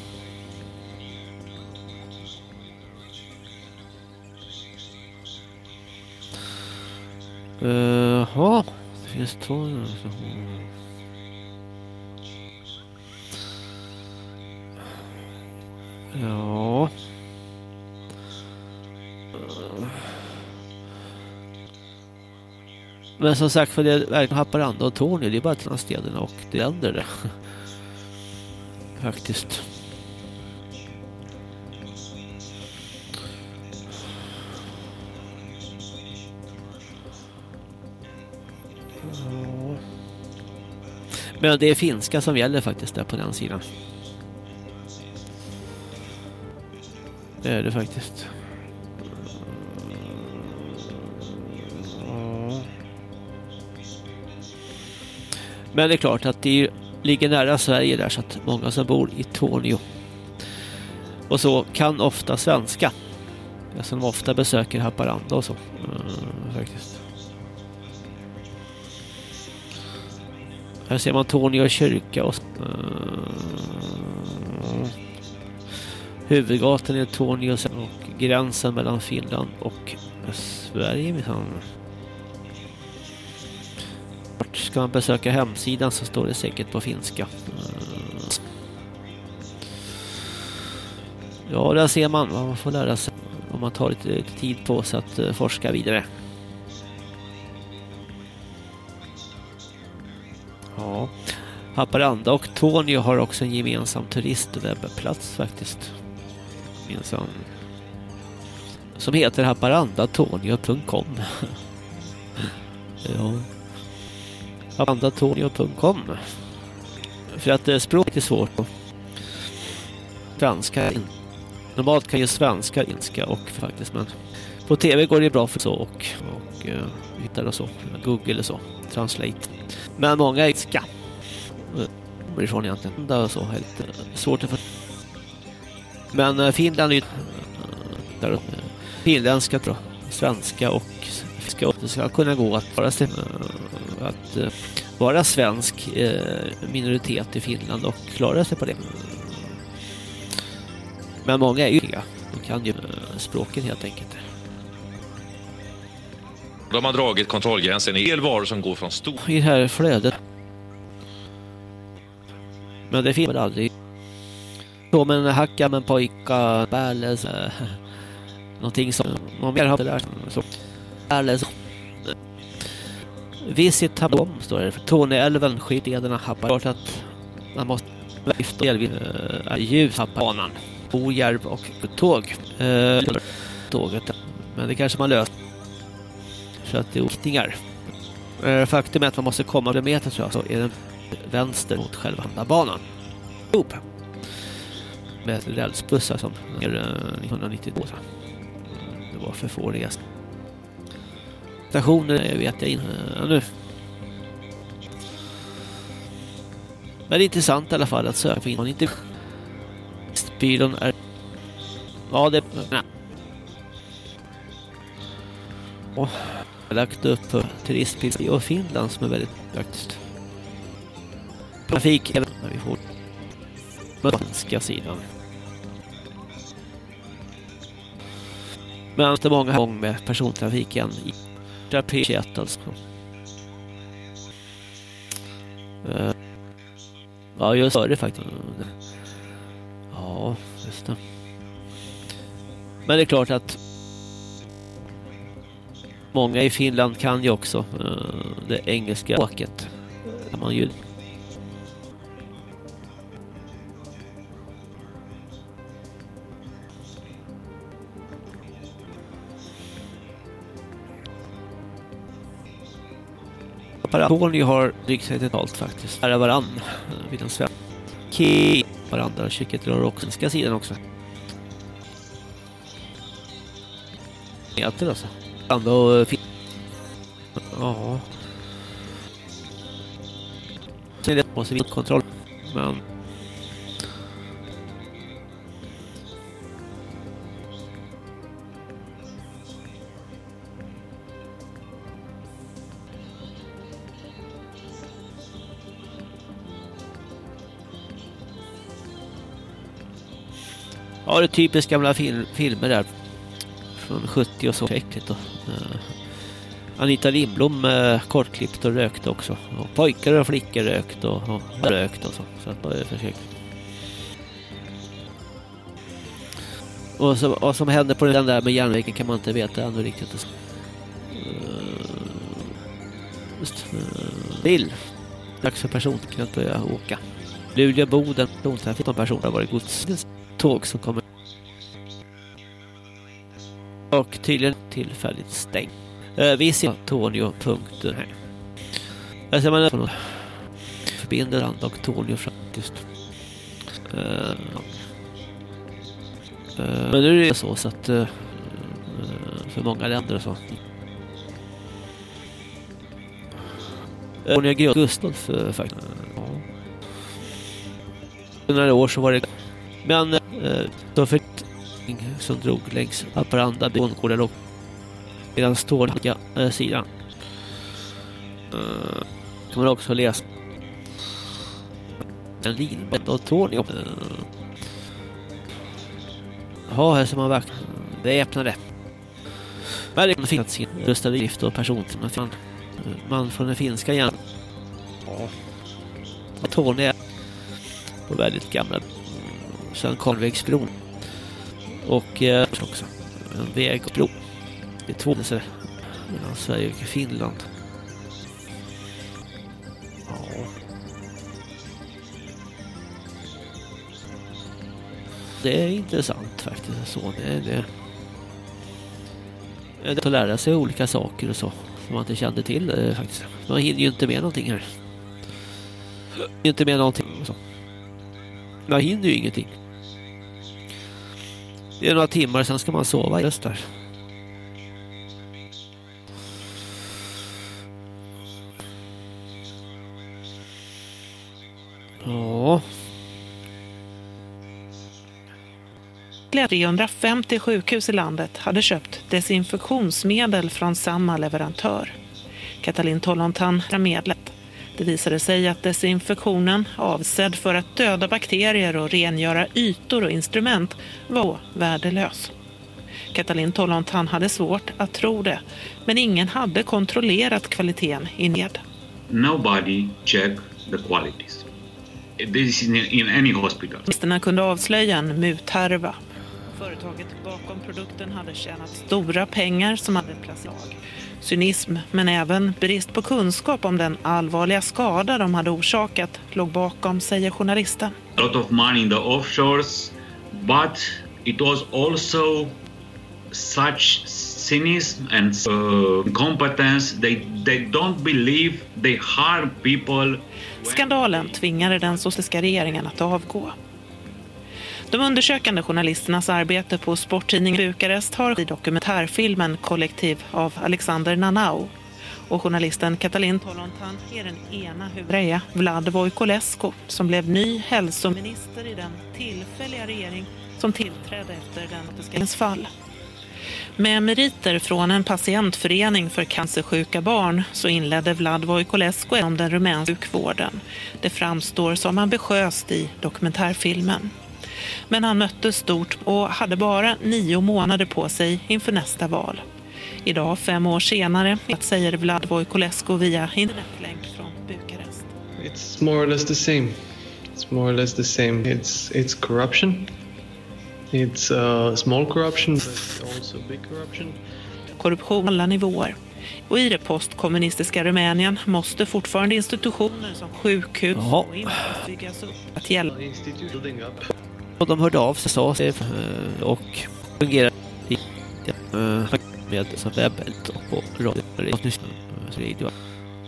Eh, Jaha, det finns två. Ja. Men som sagt, för det är verkligen Haparanda och Tornio, det är bara till städerna och det äldre det. [laughs] Faktiskt. Men det är finska som gäller faktiskt där på den sidan. Det är det faktiskt. Men det är klart att det ligger nära Sverige där så att många som bor i Tornio och så kan ofta svenska. Som ofta besöker Haparanda och så. Mm, faktiskt. Här ser man Tornio kyrka och mm, huvudgatan i Tornio och gränsen mellan Finland och Sverige minsann. Vart ska man besöka hemsidan så står det säkert på finska. Ja, där ser man vad man får lära sig om man tar lite, lite tid på sig att eh, forska vidare. Ja. Haparanda och Tornio har också en gemensam turistwebbplats faktiskt. Minsann. Som heter haparandatornio.com Ja. haparandatornio.com För att eh, språket är svårt. Franska in. Normalt kan ju svenska inska och faktiskt men på tv går det bra för så och, och uh, hittar och så. Google och så. Translate. Men många är ska. Kommer ifrån egentligen. Det är så helt svårt att för... Men uh, Finland är ju där uh, finländska tror jag. Svenska och ska det ska kunna gå att vara att uh, vara svensk minoritet i Finland och klara sig på det. Men många är ju de kan ju språken helt enkelt. De har dragit kontrollgränsen i elvaror som går från stor... I det här flödet. Men det finns aldrig. Så en hacka med pojka, bärles, någonting som någon mer har det där. Bärles. Visit Habom står det. Torneälven, Skidlederna, Happar. att man måste lyfta delvis äh, ljus banan. Bojärv och tåg. Äh, tåget. Men det kanske man löser. Så att det är riktningar. Äh, eh, faktum är att man måste komma en meter tror jag, så är den vänster mot själva banan. Upp. Med rälsbussar som är 1992. Det var för få resor. Stationer vet jag inte nu. Men det är intressant i alla fall att söka på. Man inte byrån är Ja, det nej. Och lagt upp för i Finland som är väldigt faktiskt. Trafik även när vi får på sidan. Men det är många gånger med persontrafiken i P21 alltså. Uh, ja, just det faktiskt. Ja, just det. Men det är klart att många i Finland kan ju också uh, det engelska språket. Man ju Tony har drygt totalt faktiskt. Nära varann eh, Vid vid den svenska. Varandra och rör också. Svenska sidan också. Meter alltså. Ändå Ja. Sen är det på civilkontroll. Men Ja, det är typiskt gamla fil filmer där. Från 70 och så. Äckligt då. Uh, Anita Lindblom uh, kortklippt och rökt också. Och pojkar och flickor rökt och, och rökt och så. Så att eh, det är försökt. Och så, vad som händer på den där med järnvägen kan man inte veta ännu riktigt. Uh, just. Uh, Dags för persontrafiken att börja åka. Luleå-Boden, persontrafik, de personer har varit gods tåg som kommer. Och tydligen tillfälligt stängd. Eh, vi ser Antonio.punkten här. Jag ser man från förbinder han och Antonio faktiskt. Eh, eh, men nu är det så, så att eh, eh för många länder och så. Antonio Gustaf eh, faktiskt. Ja. Några år så var det men eh, eh då för som drog längs Haparanda bondgården och medan ståliga äh, sidan. Eh, kan man också läsa en linband och Tony. Eh, ja, här ser man vakt. det öppnade. Men det finns sin rustade drift och persontrafik. Eh, man från den finska igen. Ja. Tony är på väldigt gamla sen Karlvägsbron. Och eh, också en väg och bro. Det är två mellan Sverige och Finland. Ja. Det är intressant faktiskt. Så det är det. Det är att lära sig olika saker och så. Som man inte kände till eh, faktiskt. Man hinner ju inte med någonting här. Inte med någonting. Så. Man hinner ju ingenting. Det är några timmar, sen ska man sova just där. Ja. 350 sjukhus i landet hade köpt desinfektionsmedel från samma leverantör. Katalin Tollontan medlet. Det visade sig att desinfektionen, avsedd för att döda bakterier och rengöra ytor och instrument, var värdelös. Katalin Tollontan hade svårt att tro det, men ingen hade kontrollerat kvaliteten i ned. Nobody check the qualities. this is in, any hospital. Journalisterna kunde avslöja en muthärva. Företaget bakom produkten hade tjänat stora pengar som hade placerats. Cynism, men även brist på kunskap om den allvarliga skada de hade orsakat låg bakom, säger journalisten. A lot of money in the offshores, but it was also such cynicism and uh, incompetence. They they don't believe they harm people. Skandalen tvingade den socialistiska regeringen att avgå. De undersökande journalisternas arbete på sporttidningen Bukarest har i dokumentärfilmen Kollektiv av Alexander Nanau. Och journalisten Katalin Tolontan är den ena huvudreja, Vlad Vojkolesko, som blev ny hälsominister i den tillfälliga regering som tillträdde efter den demokratins fall. Med meriter från en patientförening för cancersjuka barn så inledde Vlad Vojkolesko om den rumänska sjukvården. Det framstår som ambitiöst i dokumentärfilmen. Men han mötte stort och hade bara nio månader på sig inför nästa val. Idag, fem år senare, säger Vlad Voiculescu via internetlänk från Bukarest. It's more or less the same. It's more or less the same. It's it's corruption. It's uh, small corruption, but also big corruption. Korruption på alla nivåer. Och i det postkommunistiska Rumänien måste fortfarande institutioner som sjukhus och byggas upp att hjälpa. Och de hörde av sig sa sig eh, och fungerar i eh, med som webbelt och på radio.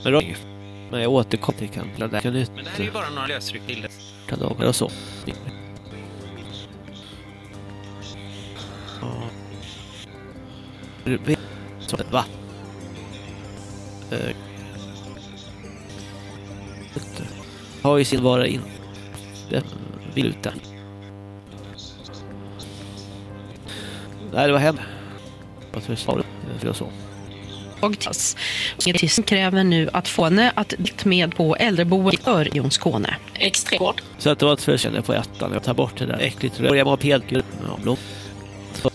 Men radio. Men jag återkommer till kan kan nytt. Men det här är ju bara några lösryckbilder. dagar och så. Ett vatten. Eh, har ju sin vara in. Vill utan. Nej, det var hem. Vad tror jag det? så. och tills. Scientisten kräver nu att få henne att delta med på äldreboendet i Region Skåne. Extremvård. Så att det var ett förkänne på ettan. Jag tar bort det där äckligt röd. Jag var pelgul. Ja, blå. Så.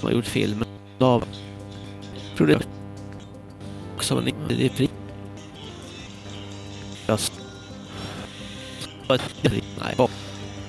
De har gjort filmen av problem. Som en det är fri. Just. Nej, bara.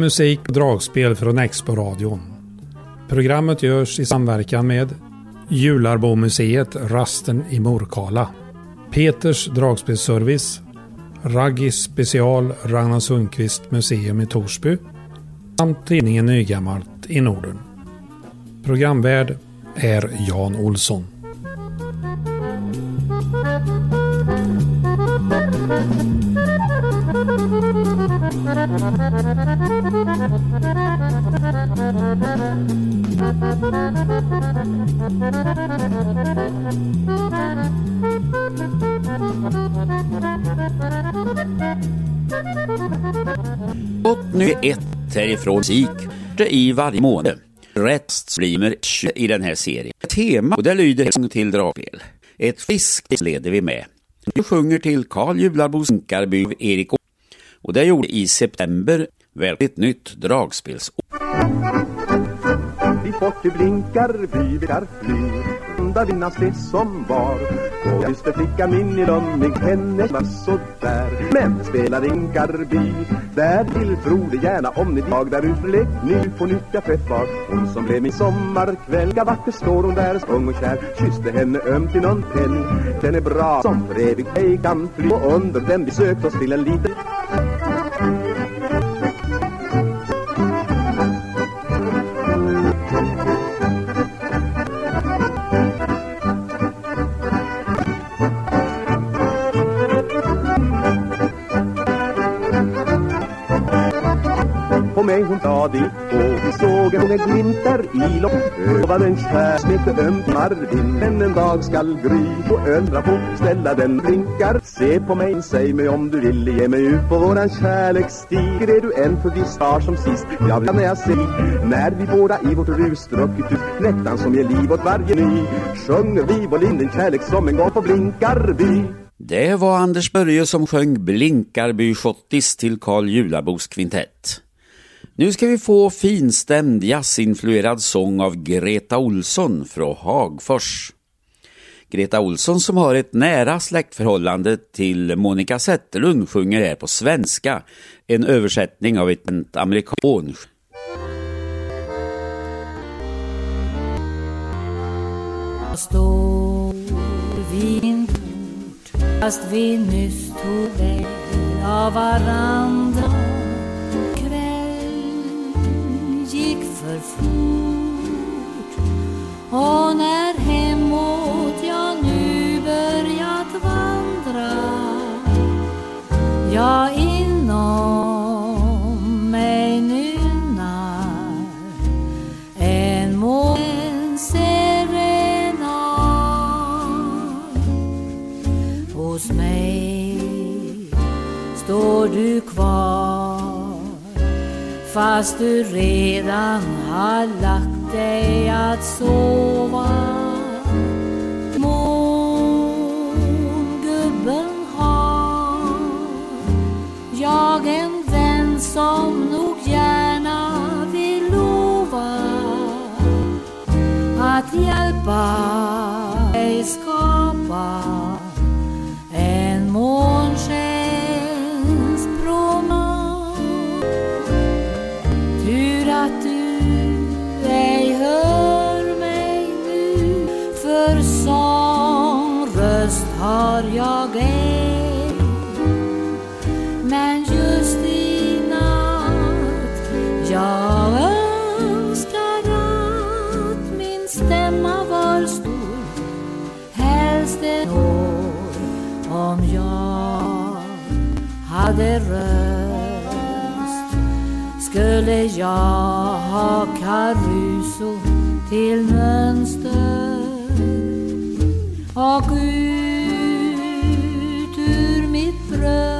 Musik och dragspel från Expo-radion. Programmet görs i samverkan med Jularbomuseet Rasten i Morkala, Peters dragspelsservice, Raggis special Ragnar Sundqvist museum i Torsby samt tidningen Nygammalt i Norden. Programvärd är Jan Olsson. Ett musik i varje månad. Rätt blir i den här serien. Tema och det lyder sång till dragspel. Ett friskt leder vi med. Du sjunger till Karl Jularbos Sinkarby Erik O. Och det gjorde i september väldigt nytt dragspelsår. Vi Forty blinkar, vi vilar flyr Enda vinnas det som var. Vår systerflicka min i Lönning, Henne var sådär Men spelar in karbi, Där vill Frode gärna om ni dag där ute lek Nu på nytt jag träffar Hon som blev min sommarkväll Ja vacker står hon där? Ung och kär Kysste henne ömt i någon penn Den är bra som för evigt ej kan fly. Och under den vi sökt oss till en liten sprang hon stadigt på vi såg henne glimtar i lopp Övar en kär smekte ömt Marvin. Men en dag skall gry och öndra på. Ställa den blinkar. Se på mig, säg mig om du vill. Ge mig ut på våran kärleksstig Är du en för vi star som sist? Jag vill när jag ser. När vi båda i vårt rus druckit ut Näktan som ger liv åt varje ny Sjunger vi vår linden kärlek som en gång på Blinkarby Det var Anders Börje som sjöng Blinkarby Schottis till Karl Julabos kvintett. Nu ska vi få finstämd jazzinfluerad sång av Greta Olsson från Hagfors. Greta Olsson som har ett nära släktförhållande till Monica Zetterlund sjunger här på svenska, en översättning av ett amerikanskt Jag står vid en port fast vi nyss tog väl av varandra gick för fort. Och när hemåt jag nu börjat vandra jag inom fast du redan har lagt dig att sova. Mångubben har jag en vän som nog gärna vill lova att hjälpa dig skapa en månsken har jag ej men just i natt jag önskar att min stämma var stor. Helst ett år om jag hade röst. Skulle jag ha Caruso till mönster? Och Gud ur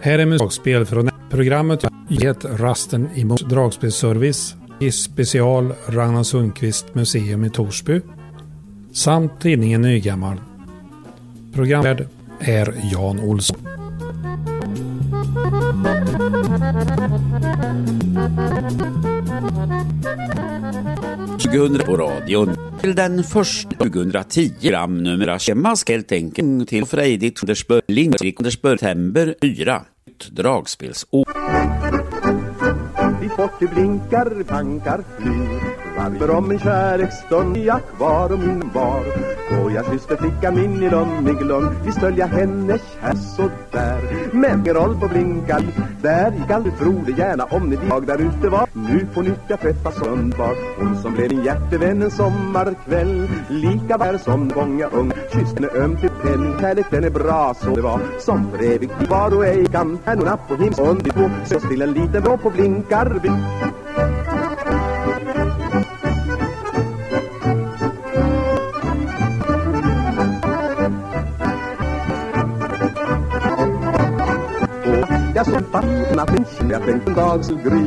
Här är musikspel från programmet Get Rasten i dragspelsservice i special Ragnar Sundqvist museum i Torsby samt tidningen Nygammal. Programvärd är Jan Olsson. 2000 på radion. Till den första 2010 gram numera schemas helt enkelt till frejdigt Anders Börling, Anders September 4. Dragspelsår. Vi fort det blinkar, bankar, flyr varför om min kärleksstund jag kvar och min bar Och jag kysste flickan min i lugn, i Visst höll jag henne kär sådär. Men ingen roll på blinkar Där gick aldrig tro det gärna om ni dag där ute var Nu på nytt jag träffas så Hon som blev min hjärtevän en sommarkväll Lika vär som gång jag ung. Kysste henne ömt i penning Kärlek den är bra så det var. Som för evigt var och ej kan Här på himlen och på. två Så still en liten vrå på Blinkarby Jag såg natten jag tänkte en dag skulle gry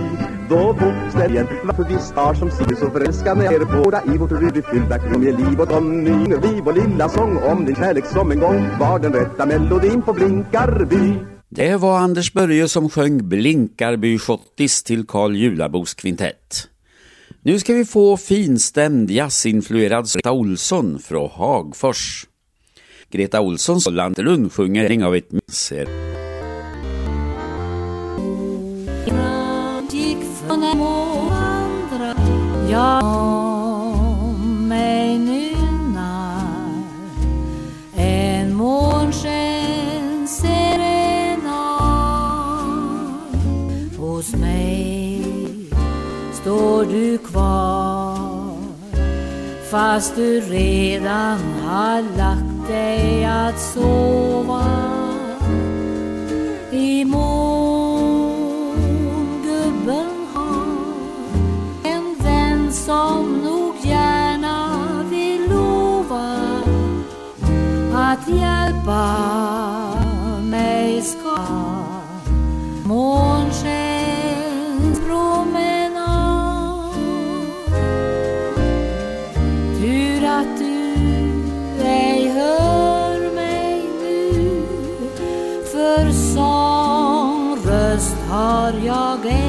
Då bokställjen varför vi star som sig så förälskade er båda i vårt ryddfyllda krum Ge liv åt om ny vi lilla sång om din kärlek som en gång var den rätta melodin på Blinkarby Det var Anders Börje som sjöng Blinkarby Schottis till Karl Julabos kvintett. Nu ska vi få finstämd jazzinfluerad Greta Olsson från Hagfors. Greta Olssons Landelund sjunger av ett misser. Må andra Jag om mig nynnar. En månsken serenad Hos mig står du kvar. Fast du redan har lagt dig att sova. I morgon Den som nog gärna vill lova att hjälpa mig ska månskenspromenad. Tur att du ej hör mig nu för sångröst har jag ej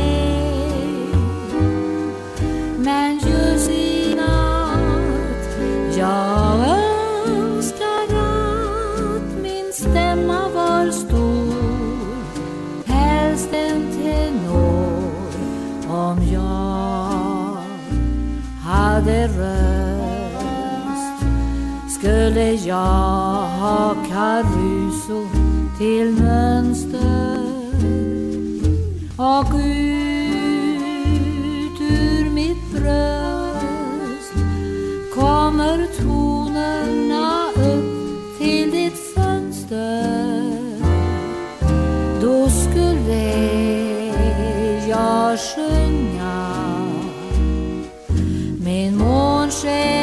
skulle jag ha Caruso till mönster. Och ut ur mitt bröst kommer tonerna upp till ditt fönster. Då skulle jag sjunga min månsken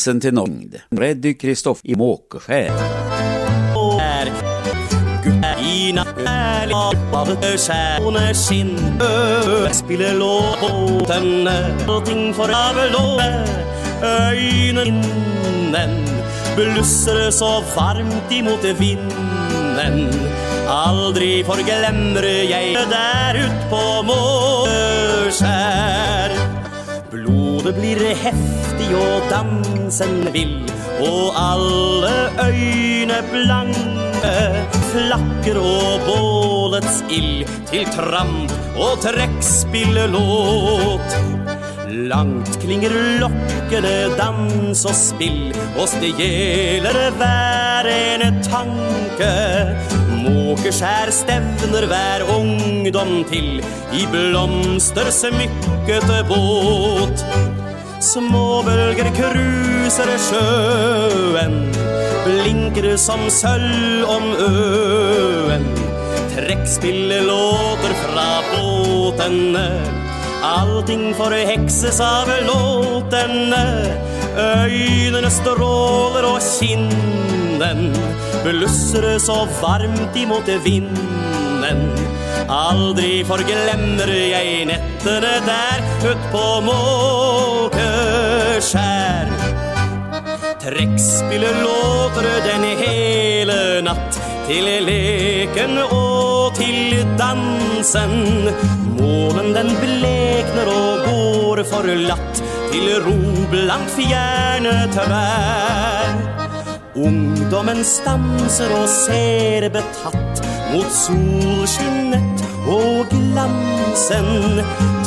gränsen till Nongd. Reddy Kristoff i Måkeskär. Ina ärliga skär sin ö Spiller låten Allting får överlå Öjnen innen Blusser så varmt emot vinden. Aldrig får glömmer jag där ut på Måkeskär blir häftig och dansen vill. Och alla öjne blanke flacker och bålets ill. Till tramp och träckspillelåt Langt klinger lockene dans och spill. Oss det gäller vär en tanke Måkeskär stävner vär ungdom till i blomstersmycket båt. Småbölger krusar sjøen, Blinker som sølv om ön. Trekkspillet låter fra båten Allting får av låten. Øynene strålar och kinden Blusser så varmt emot vinden. Aldrig förglömmer jag nätterna där ut på Måkeskär Träckspiller låter den hela natt till leken och till dansen. Månen den bleknar och går förlatt till ro bland fjärne träd Ungdomen stansar och ser betatt mot solskinnet och glansen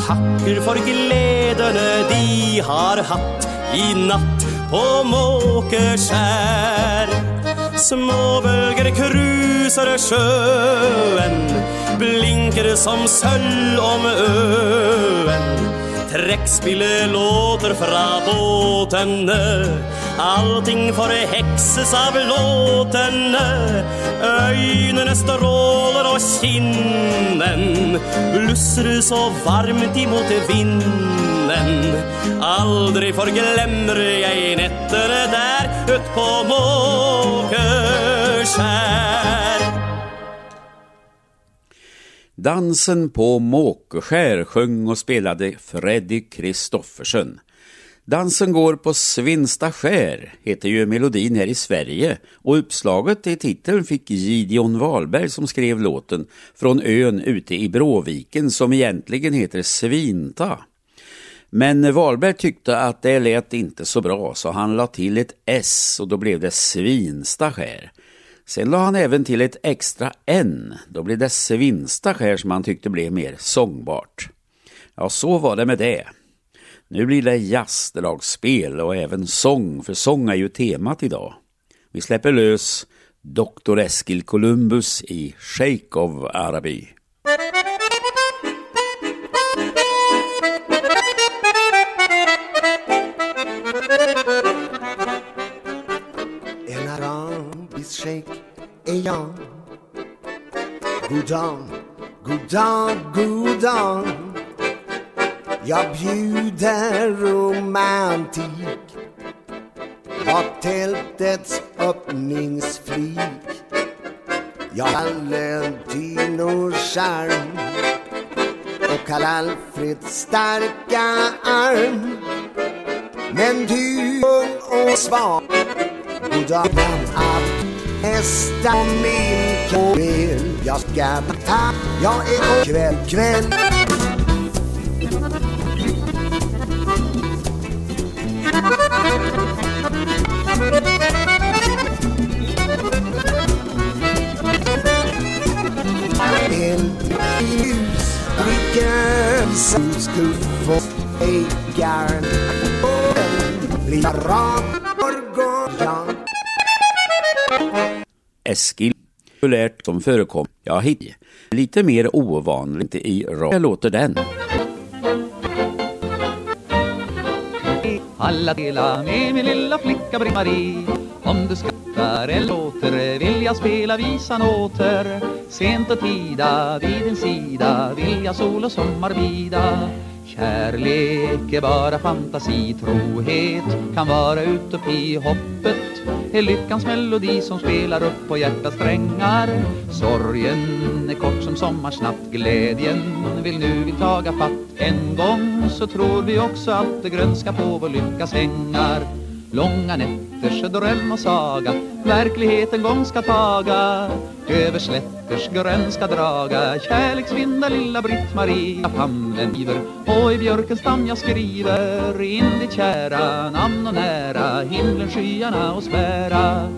Tackar för glädjen de har haft i natt på Måkeskär Småbölger krusar sjön Blinker som sölv om ön Träckspille låter fra båten Allting får av låten. Ögonen strålar och kinden Blusser så varmt emot vinden. Aldrig förglömmer jag nätterna där ut på Måkeskär. Dansen på Måkeskär sjöng och spelade Freddy Kristoffersen. Dansen går på Svinsta skär heter ju melodin här i Sverige och uppslaget till titeln fick Gideon Wahlberg som skrev låten från ön ute i Bråviken som egentligen heter Svinta. Men Wahlberg tyckte att det lät inte så bra så han la till ett S och då blev det Svinsta skär. Sen la han även till ett extra N, då blev det Svinsta skär som han tyckte blev mer sångbart. Ja, så var det med det. Nu blir det jazzdragspel och även sång, för sång är ju temat idag. Vi släpper lös Dr. Eskil Columbus i Shake of Araby. [laughs] Shake är jag God dag, god dag, god dag Jag bjuder romantik. Var tältets öppningsflik. Jag har Valentino Charm Och Karl Alfreds starka arm. Men du ung och svag Goddag Hästar och hästa min kamel Jag ska ta, jag är kväll, kväll. En ljus dricker solskuff och ägaren Blir rad Eskil populärt som förekom. Ja, hej. Lite mer ovanligt i rock. Jag låter den. Alla delar med min lilla flicka Britt-Marie Om du skrattar eller låter vill jag spela visan åter Sent och tida vid din sida vill jag sol och sommar bida Kärlek är bara fantasi, trohet kan vara utopi Hoppet är lyckans melodi som spelar upp på hjärtats strängar. Sorgen är kort som sommarsnatt, glädjen vill nu vi taga fatt. En gång så tror vi också att det grönska på vår lyckas ängar. Långa nätters dröm och saga Verkligheten gång ska taga. Över slätters grönska draga Kärleksvinda lilla Britt-Marie Famnen iver och i björkens stam jag skriver In ditt kära namn och nära. Himlen, skyarna och spära.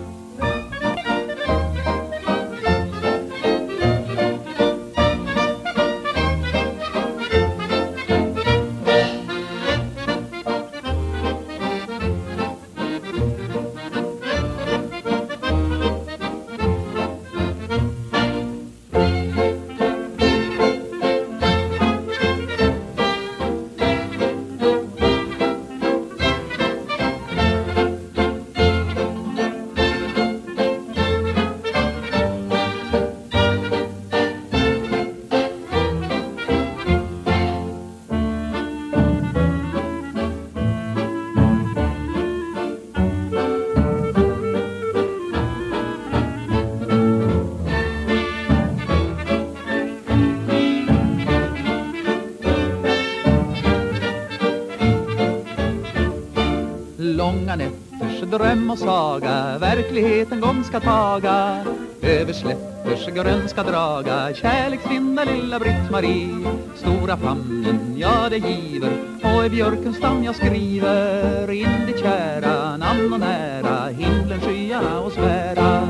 Långa nätters dröm och saga Verkligheten gång ska taga. Över slätters grönska draga Kärleksvinda lilla Britt-Marie. Stora famnen, ja det giver Och i björkens stam jag skriver. In ditt kära namn och nära Himlen, skyarna och sfära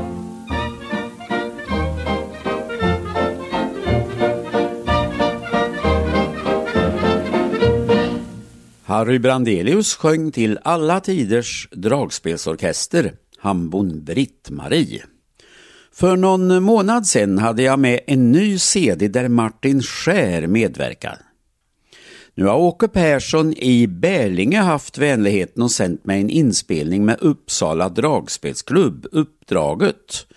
Harry Brandelius sjöng till alla tiders dragspelsorkester, Hambon Britt-Marie. För någon månad sedan hade jag med en ny CD där Martin Skär medverkar. Nu har Åke Persson i Bärlinge haft vänligheten och sänt mig en inspelning med Uppsala dragspelsklubb, Uppdraget.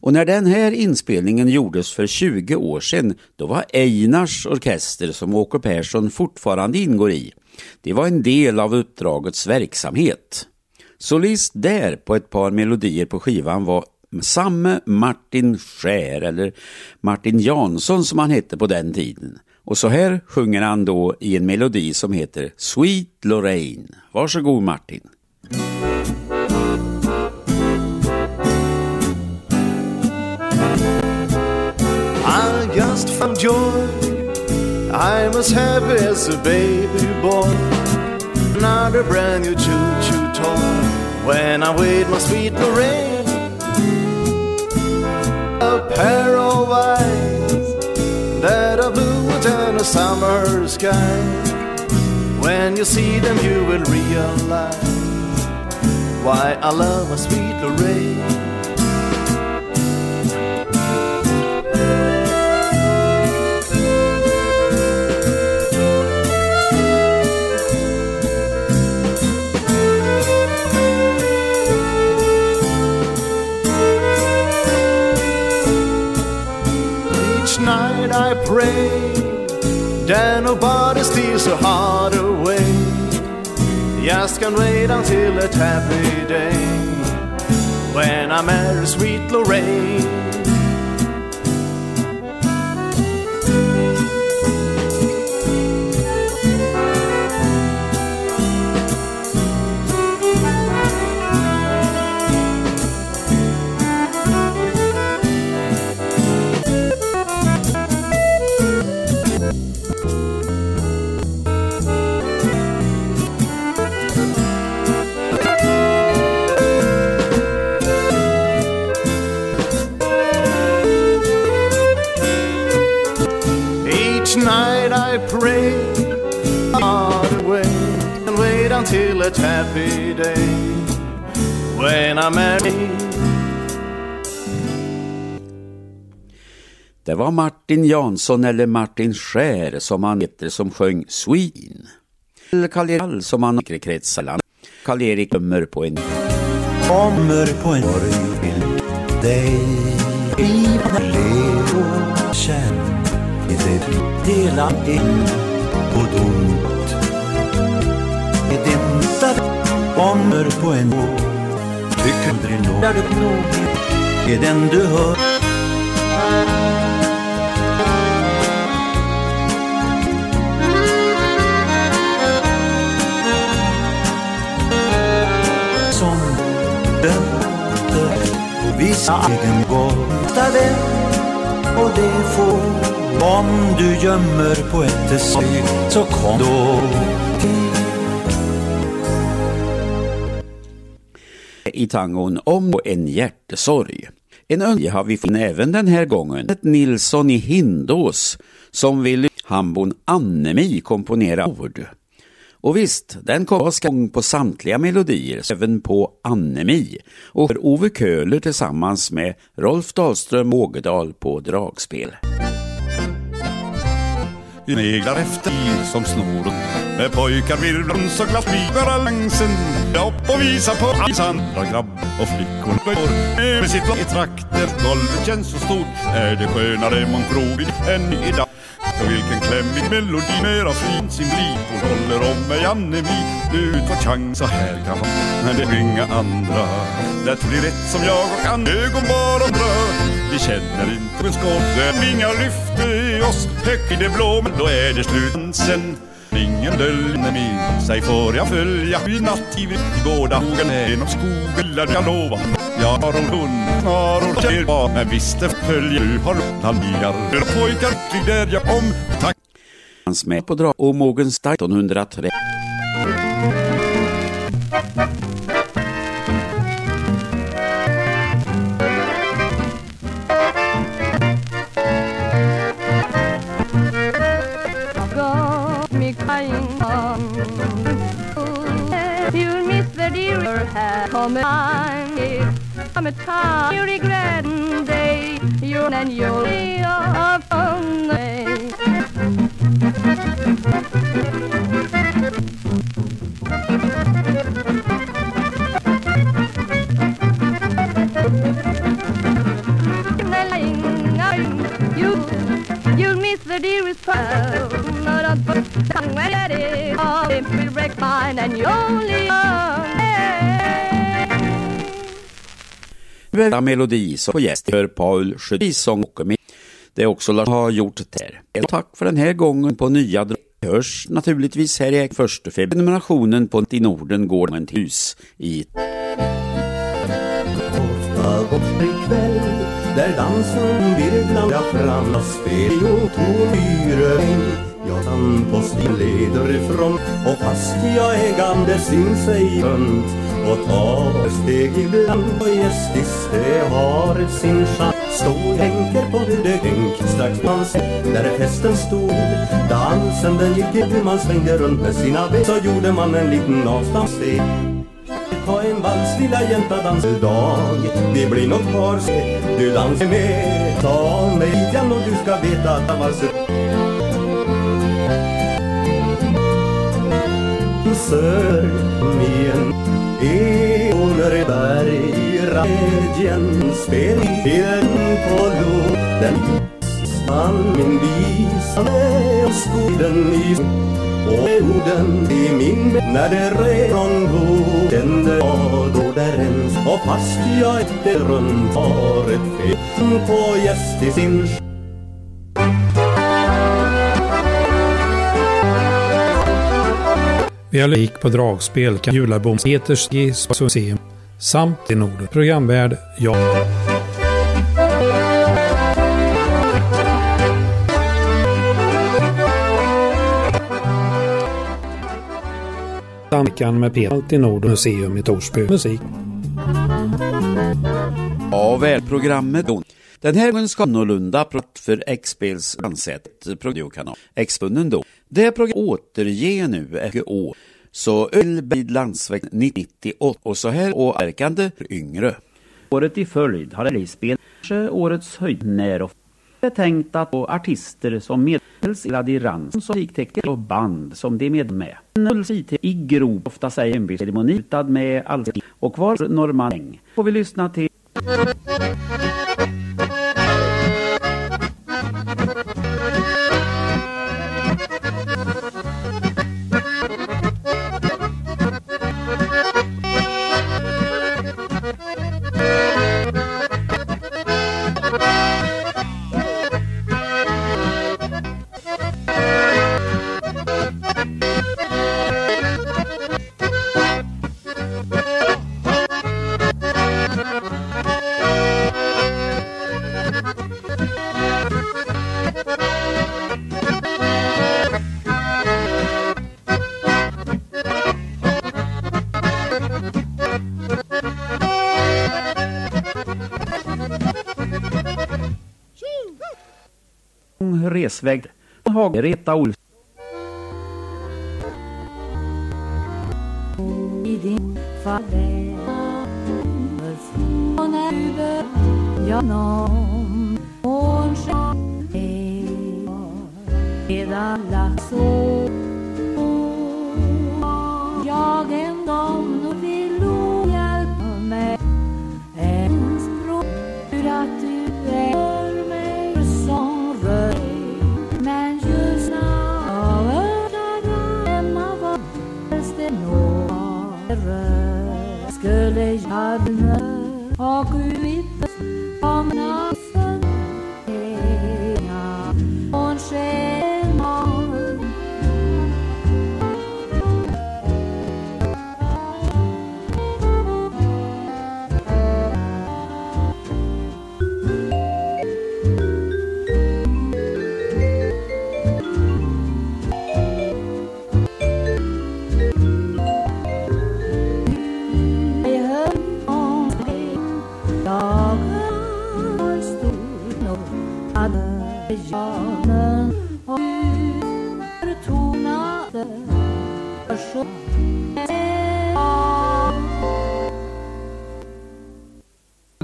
Och när den här inspelningen gjordes för 20 år sedan, då var Einars orkester, som Åke Persson fortfarande ingår i, det var en del av uppdragets verksamhet. Solist där på ett par melodier på skivan var samme Martin Skär, eller Martin Jansson som han hette på den tiden. Och så här sjunger han då i en melodi som heter Sweet Lorraine. Varsågod Martin. I just found joy. I'm as happy as a baby boy. Another brand new choo-choo toy. When I wait my sweet Lorraine, a pair of eyes that are blue than a summer sky. When you see them, you will realize why I love my sweet Lorraine. I pray that nobody steals her heart away. Just can wait until that happy day when I marry sweet Lorraine. favorite happy day when I met Det var Martin Jansson eller Martin Skär som han heter som sjöng Sween. Eller Karl-Erik Hall som han i kretsarna. Karl-Erik kommer på en... Kommer på en... Vill dig i Leo känn i det dela in på dumt. I din kommer på en å tycker aldrig nå. Där du nog är den du hör. Som den vissa egen vän och det får. Om du gömmer på ett sorg så kom då i tangon om en hjärtesorg. En önskan har vi fått även den här gången. Ett Nilsson i Hindås som vill hambon Annemi komponera ord. Och visst, den kom gång på samtliga melodier, även på Annemi och för Ove Köhler tillsammans med Rolf Dahlström Ågedal på dragspel. Sneglar efter som snor med pojkar virvlar så glatt vigar alliansen Upp och visa på hans andra grabb och flickor går. Med sitt lag i trakten Golvet känns så stort. Är det skönare månntro än idag? Och vilken klämmig melodi mera fin sin bli Hon håller om mig Annemi Du tar chans så här kan man Men det är inga andra. Det blir rätt som jag och Ann ögon bara undrar Vi känner inte en skål, vingar lyfter oss. Högt i det blå Men då är det slut. Sen. Ingen döljer mig, säg får jag följa i natt i båda skogen. Genom skogen lär jag lova. Jag har en hund, har och ger Men visst det följer du har landningar Pojkar, kring där jag om. Tack. Hans med på drag och Mogenstad 1903. Come a time, you regret day. You and you'll be off on You, you'll miss the dearest part. Not a come when it is. Oh, it break mine and you only Bästa melodi som på gäst för Paul Sjödisång och med. Det är också Lars har gjort där. Tack för den här gången på nya drag. hörs naturligtvis här i första februari. på I Norden går en till hus i där dansen virvlar fram och spel och tonyröring Jag kan på stil leder ifrån och fast jag är gamle syns ej runt och tar steg ibland och gästis det har sin chans. Stå och tänker på hur det gick strax man ser. När festen stod Dansen den gick hur man svängde runt med sina ben. Så gjorde man en liten avstamsteg Ta en vals lilla jänta dans. Idag Vi blir nog kvar se Du dansar med. Ta mig igen och du ska veta att valsen Sör Eoner berg Radjen spel Helen på loden Man min med och skogen i och orden i min när det redan går den jag då där ens och fast jag inte runt har ett fel på gäst i sin Vi har lik på dragspel, Jularbom, Peters Gisp museum samt i Norden. Programvärd, ja. Samverkan med Peter i Norden museum i Torsby. Musik. Ja, välprogrammet då. Den här gången ska annorlunda prat för X-spels ansett radiokanal. X-bunden då. Det program återger nu ett år. Så Ölbyd landsväg 98 och så här och ärkande yngre. Året i följd har Elspel årets höjdnär och Det är tänkt att artister som medelsade i rans som musiktekniker och band som de med med. Nullsite i grop ofta säger en ceremoni utad med allsidig och var Norrmanäng. Får vi lyssna till resväg Hagereta Olsson. i din farväl Och när du bör jag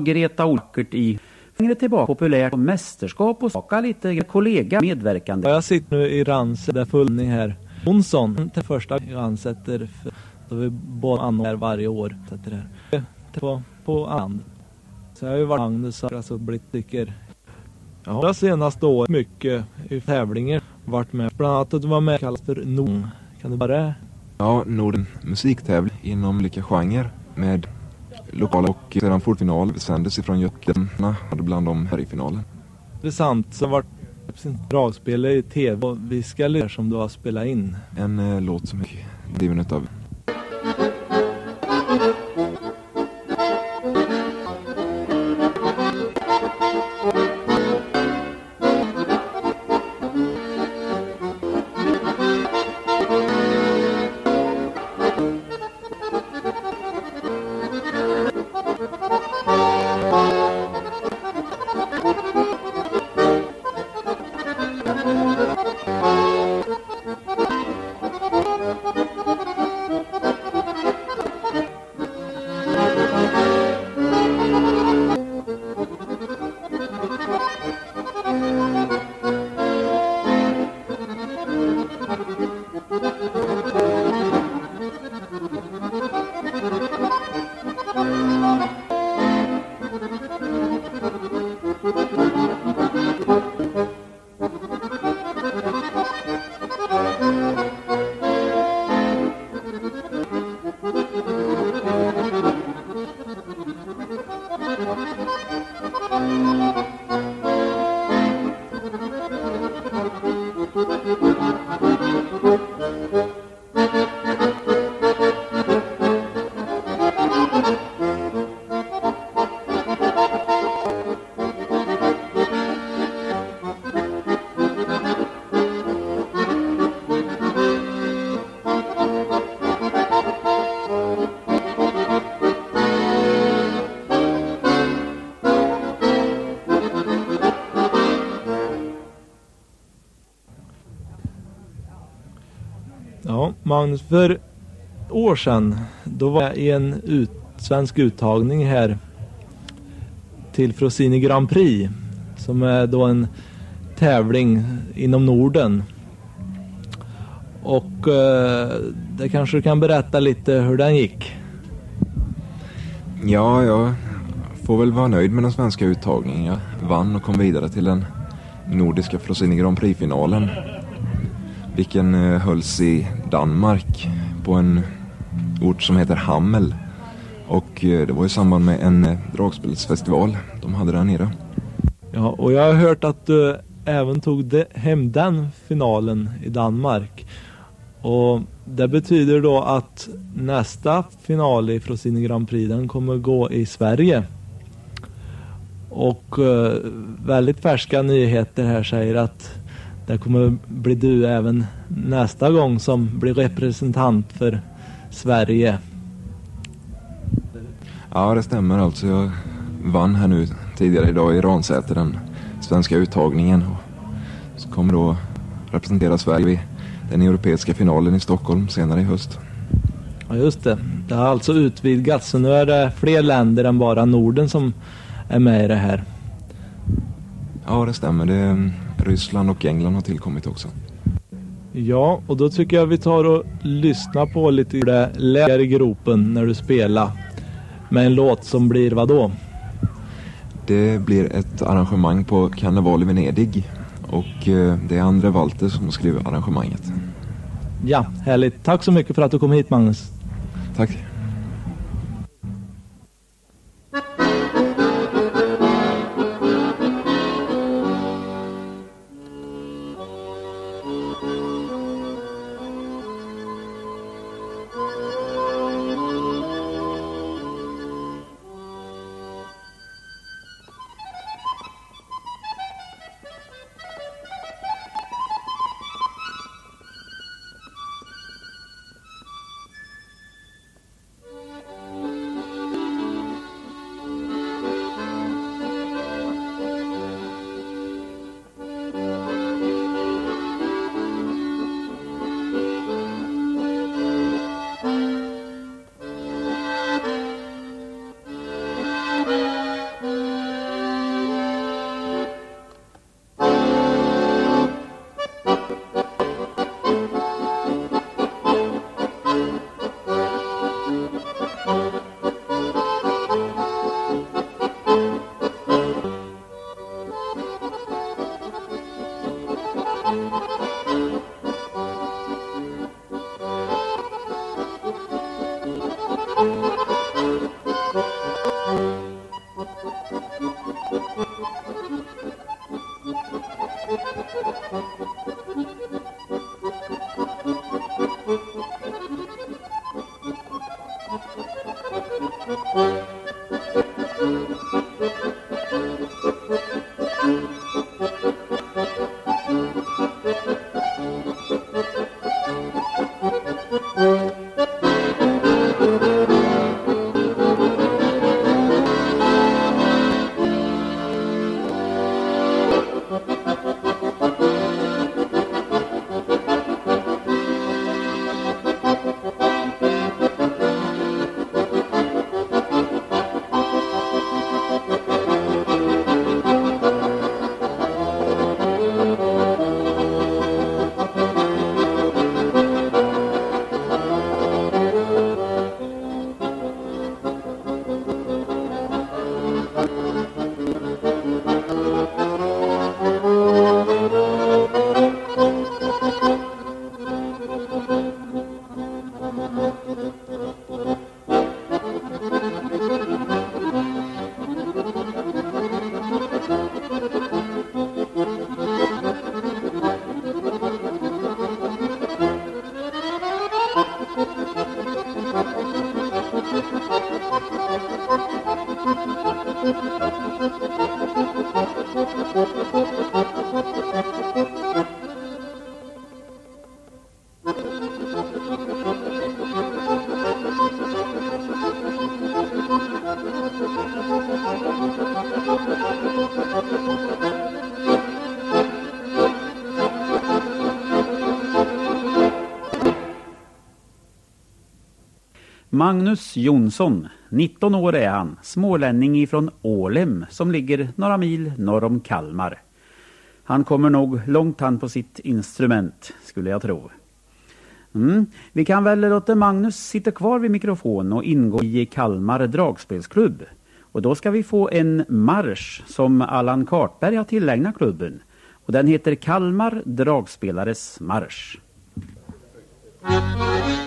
Greta Olkert i längre tillbaka populärt på mästerskap och skaka lite kollega medverkande. Jag sitter nu i Ranset där fullning här. Jonsson till första gången sätter för- då vi båda anordnar varje år. Sätter det här. På, på and. Så jag har ju varit Magnus och alltså blivit tycker. Jag har det senaste året mycket i tävlingar varit med. Bland annat att du var med kallas för NOM. Kan du bara Ja, Norden musiktävling inom olika genrer med lokala och sedan fortfinal sändes ifrån Göteborg hade bland dem här i finalen. intressant så vart dragspelare i tv och vi ska lära som du har spelat in. En eh, låt som är driven utav Música Magnus, för år sedan då var jag i en ut, svensk uttagning här till Frosini Grand Prix som är då en tävling inom Norden. Och eh, det kanske du kan berätta lite hur den gick? Ja, jag får väl vara nöjd med den svenska uttagningen. Jag vann och kom vidare till den nordiska Frosini Grand Prix-finalen. Vilken eh, hölls i Danmark på en ort som heter Hammel. Och eh, det var i samband med en eh, dragspelsfestival de hade där nere. Ja, och jag har hört att du även tog de, hem den finalen i Danmark. Och det betyder då att nästa final i Frosini Grand Prix den kommer gå i Sverige. Och eh, väldigt färska nyheter här säger att det kommer bli du även nästa gång som blir representant för Sverige. Ja, det stämmer alltså. Jag vann här nu tidigare idag i Ransäter den svenska uttagningen. Och så kommer då representera Sverige vid den europeiska finalen i Stockholm senare i höst. Ja just det. Det har alltså utvidgats så nu är det fler länder än bara Norden som är med i det här. Ja, det stämmer. Det Ryssland och England har tillkommit också. Ja, och då tycker jag vi tar och lyssnar på lite hur det lät i gropen när du spelar. Med en låt som blir vad då? Det blir ett arrangemang på Karneval i Venedig. Och eh, det är André Walter som har skrivit arrangemanget. Ja, härligt. Tack så mycket för att du kom hit Magnus. Tack. Magnus Jonsson, 19 år är han, smålänning ifrån Ålem som ligger några mil norr om Kalmar. Han kommer nog långt han på sitt instrument, skulle jag tro. Mm. Vi kan väl låta Magnus sitta kvar vid mikrofon och ingå i Kalmar dragspelsklubb. Och då ska vi få en marsch som Allan Kartberg har tillägnat klubben. Och den heter Kalmar dragspelares marsch. Mm.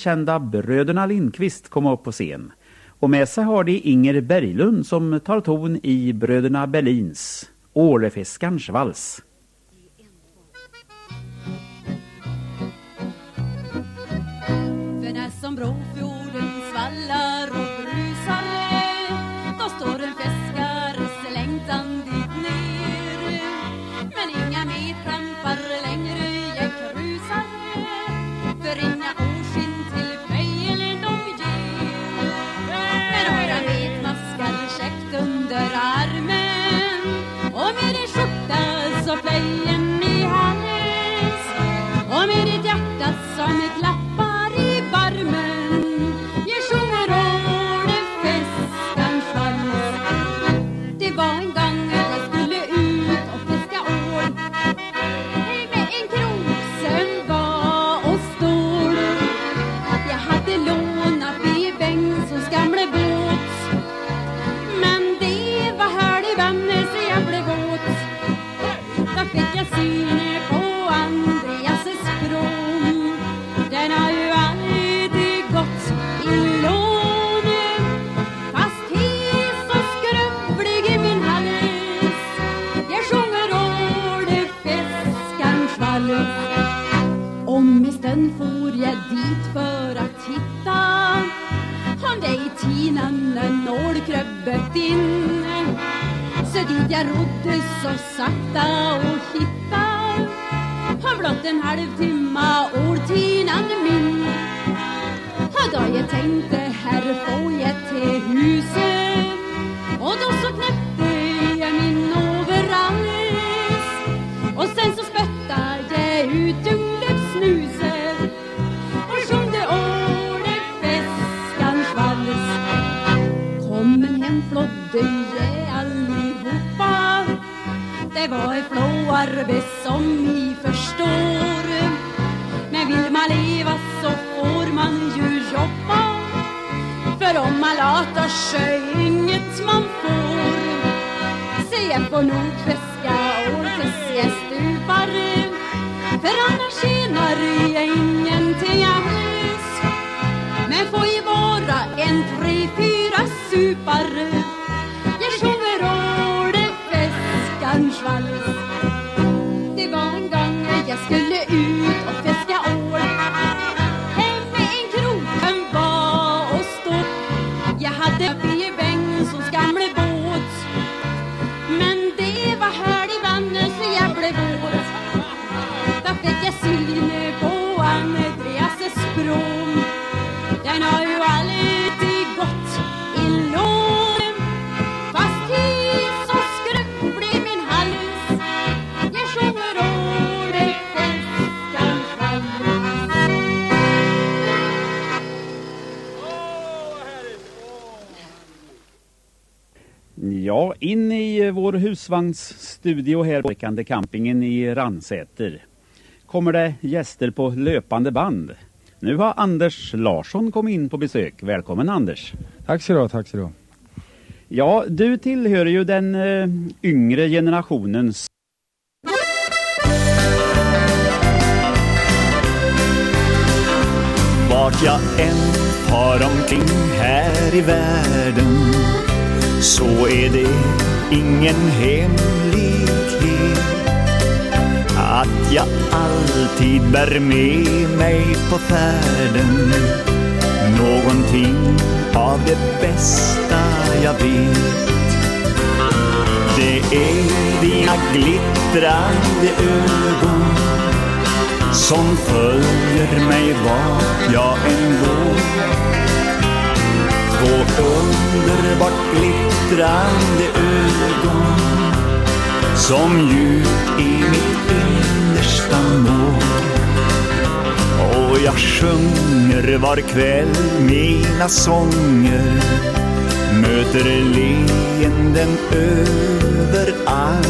Välkända bröderna Lindqvist komma upp på scen. Och med sig har de Inger Berglund som tar ton i bröderna Berlins Ålefiskarns vals. Vår husvagnsstudio här på campingen i Ransäter kommer det gäster på löpande band. Nu har Anders Larsson kommit in på besök. Välkommen Anders! Tack så du ha, tack så du ha. Ja, du tillhör ju den eh, yngre generationens Vart jag än far omkring här i världen så är det ingen hemlighet att jag alltid bär med mig på färden någonting av det bästa jag vet. Det är dina glittrande ögon som följer mig vart jag än går. Två underbart glittrande ögon som djupt i mitt innersta mår. Och jag sjunger var kväll mina sånger möter leenden överallt.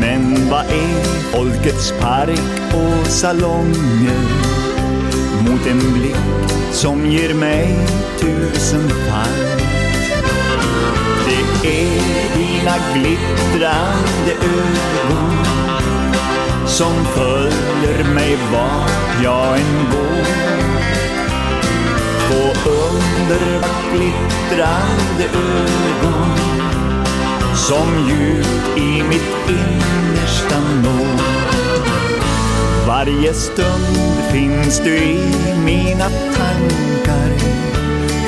Men vad är folkets park och salonger mot en blick som ger mig tusen fall? Det är dina glittrande ögon som följer mig vart jag än går. Två underbart glittrande ögon som djupt i mitt innersta når. Varje stund finns du i mina tankar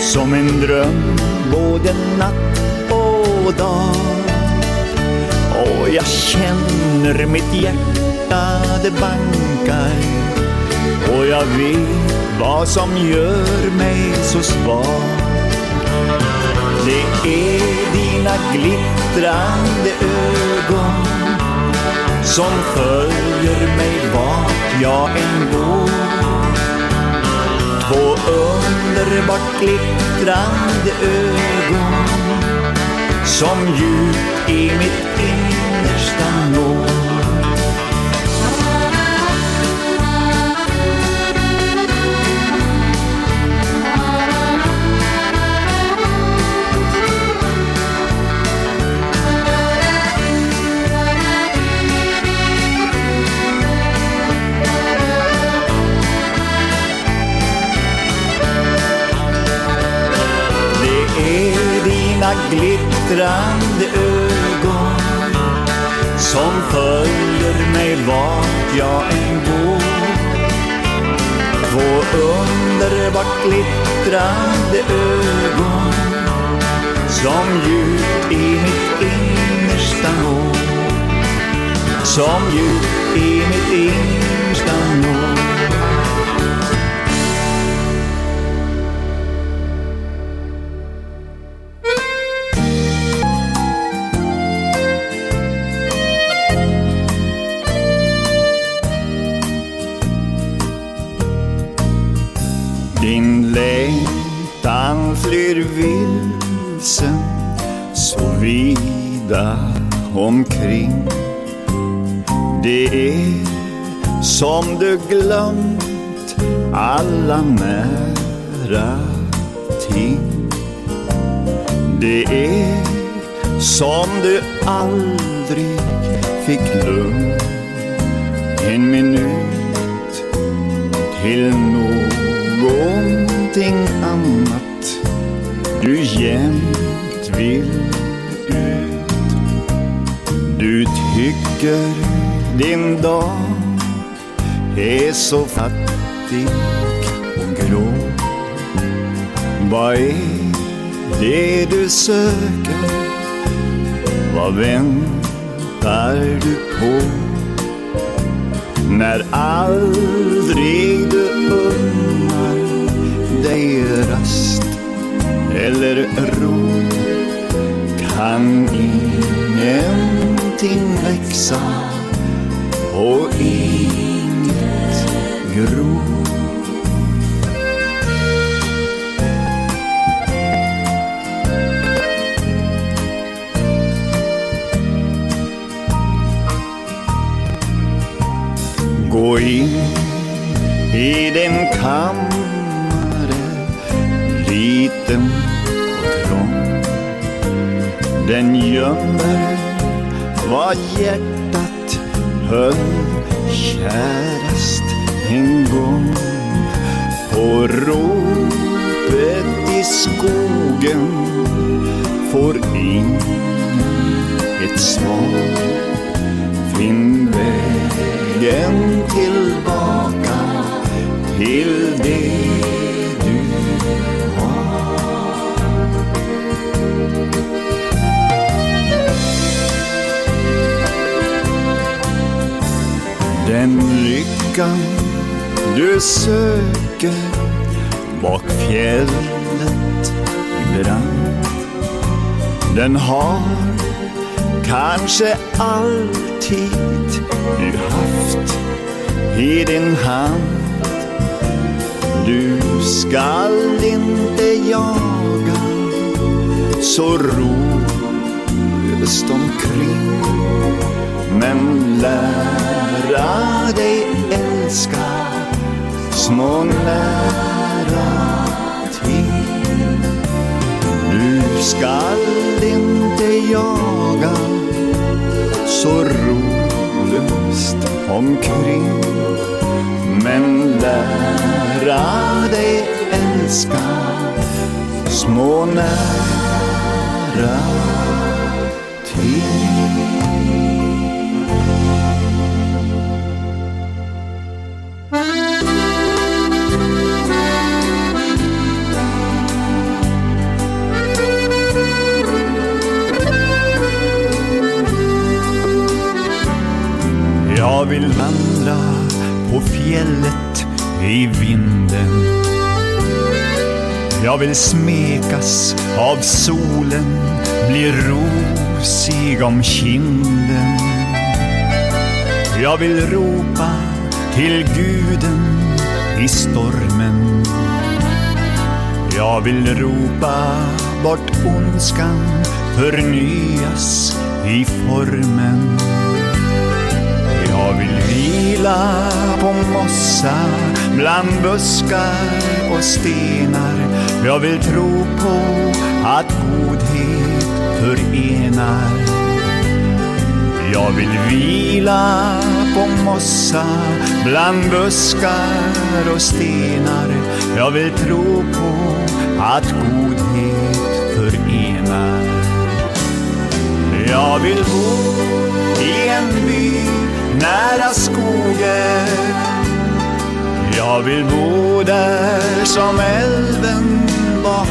som en dröm både natt och dag. Och jag känner mitt hjärta det bankar och jag vet vad som gör mig så svag. Det är dina glittrande ögon som följer mig vart jag än går. Två underbart glittrande ögon som djupt i mitt inre. then vila på mossa bland buskar och stenar. Jag vill tro på att godhet förenar. Jag vill vila på mossa bland buskar och stenar. Jag vill tro på att godhet förenar. Jag vill bo nära skogen. Jag vill bo där som älven var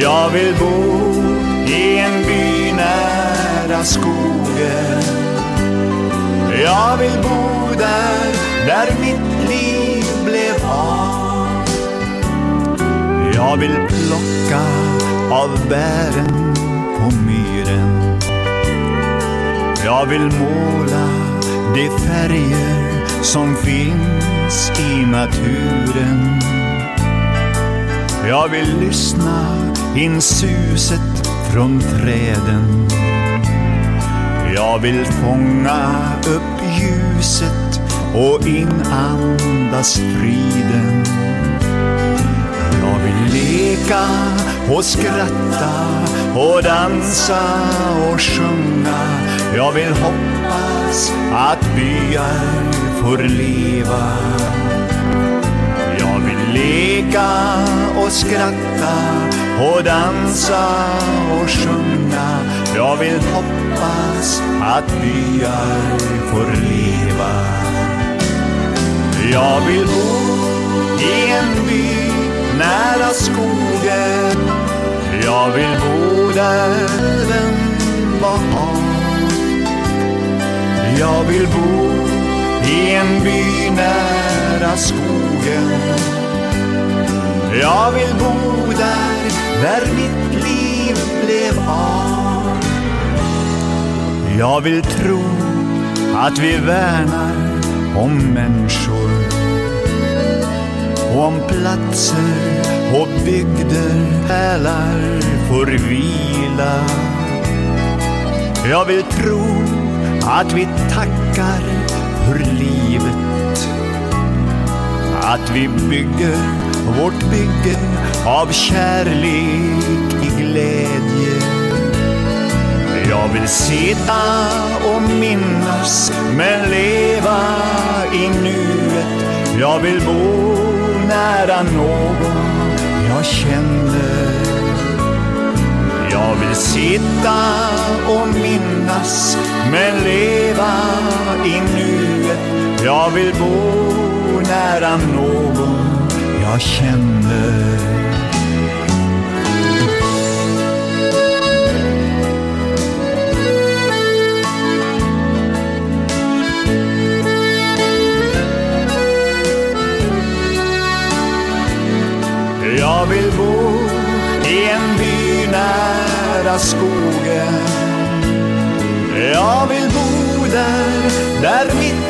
Jag vill bo i en by nära skogen. Jag vill bo där, där mitt liv blev av. Jag vill plocka av bären på myren jag vill måla de färger som finns i naturen. Jag vill lyssna in suset från träden. Jag vill fånga upp ljuset och inandas friden. Jag vill leka och skratta och dansa och sjunga jag vill hoppas att byar får leva. Jag vill leka och skratta och dansa och sjunga. Jag vill hoppas att byar får leva. Jag vill bo i en by nära skogen. Jag vill bo där älven var. Jag vill bo i en by nära skogen. Jag vill bo där, där mitt liv blev av. Jag vill tro att vi värnar om människor och om platser och bygder hälar får vila. Jag vill tro att vi tackar för livet. Att vi bygger vårt bygge av kärlek i glädje. Jag vill sitta och minnas men leva i nuet. Jag vill bo nära någon jag känner. Jag vill sitta och minnas men leva i nuet. Jag vill bo nära någon jag känner. Jag vill nära skogen. Jag vill bo där, där mitt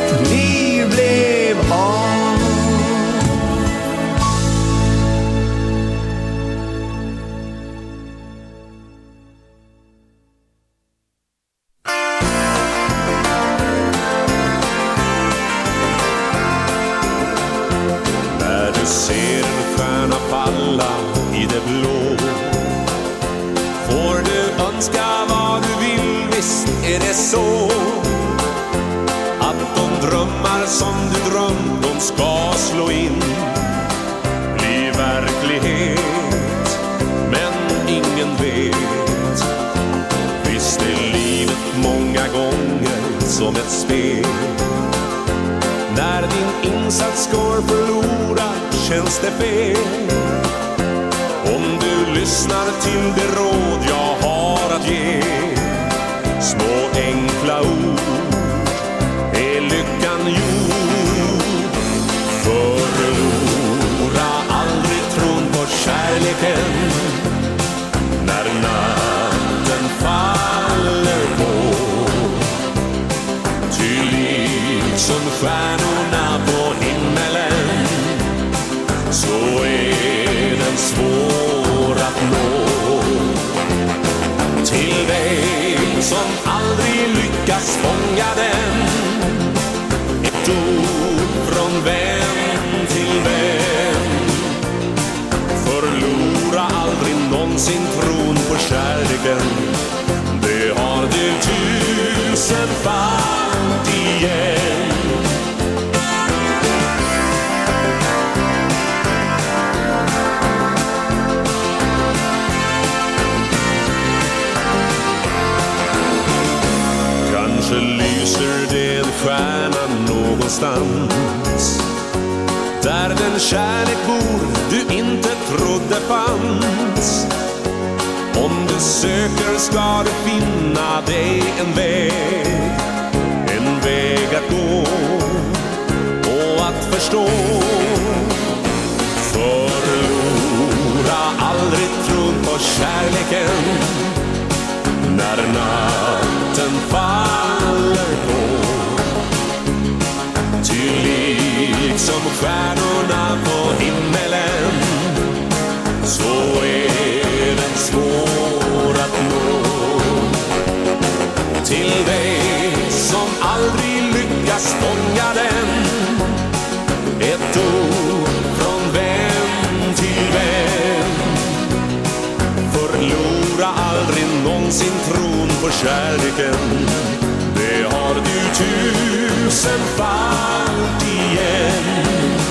någonstans. Där den kärlek bor du inte trodde fanns. Om du söker ska du finna dig en väg En väg att gå och att förstå. Förlora aldrig tron på kärleken när natten faller på. Ty liksom stjärnorna på himmelen. Så är den svår att nå. Till dig som aldrig lyckas fånga den. Ett ord från vän till vän. Förlora aldrig någonsin tron på kärleken har du tusenfalt igen.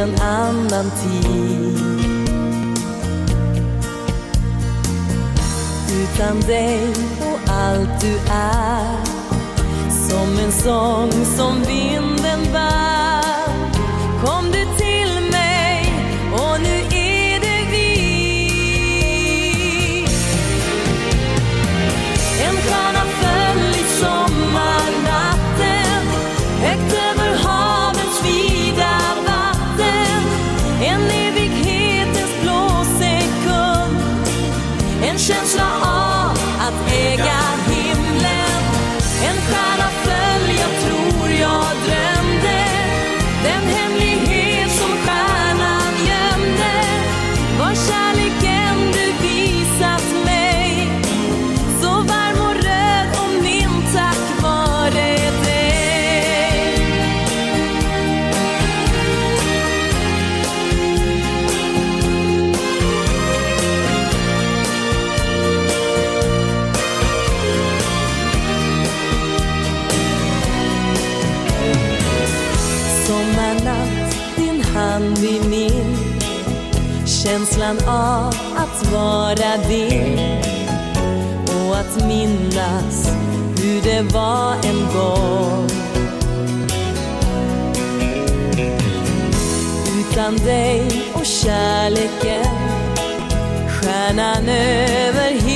En annan tid. Utan dig och allt du är. Som en sång som vinden bär. känslan av att vara din och att minnas hur det var en gång. Utan dig och kärleken, stjärnan över himlen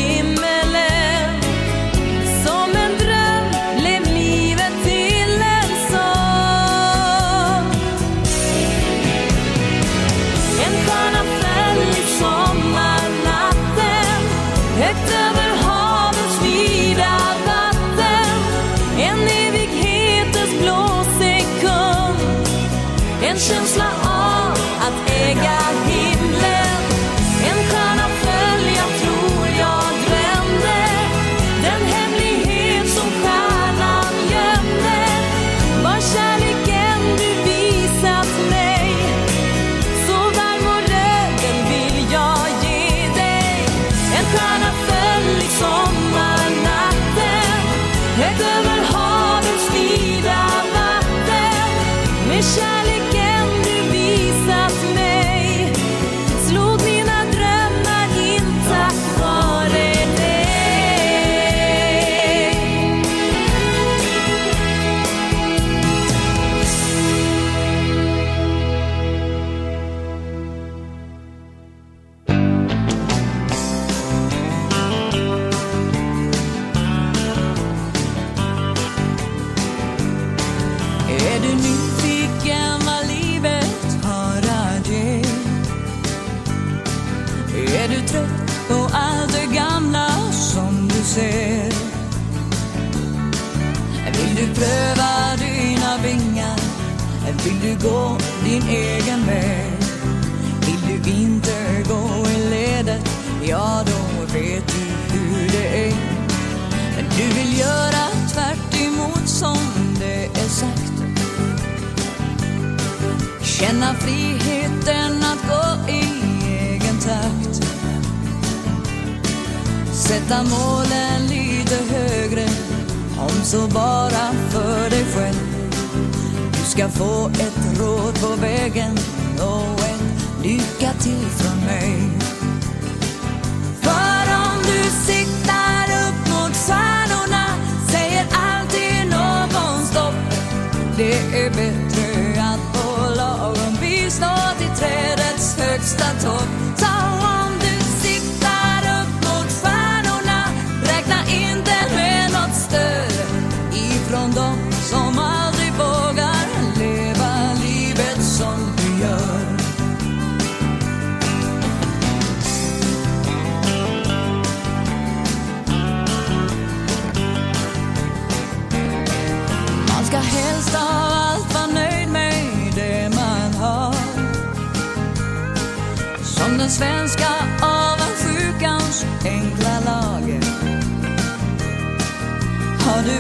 Sätta målen lite högre, om så bara för dig själv. Du ska få ett råd på vägen och ett lycka till från mig. För om du siktar upp mot stjärnorna säger alltid någon stopp. Det är bättre att på lagom vis nå till trädets högsta topp.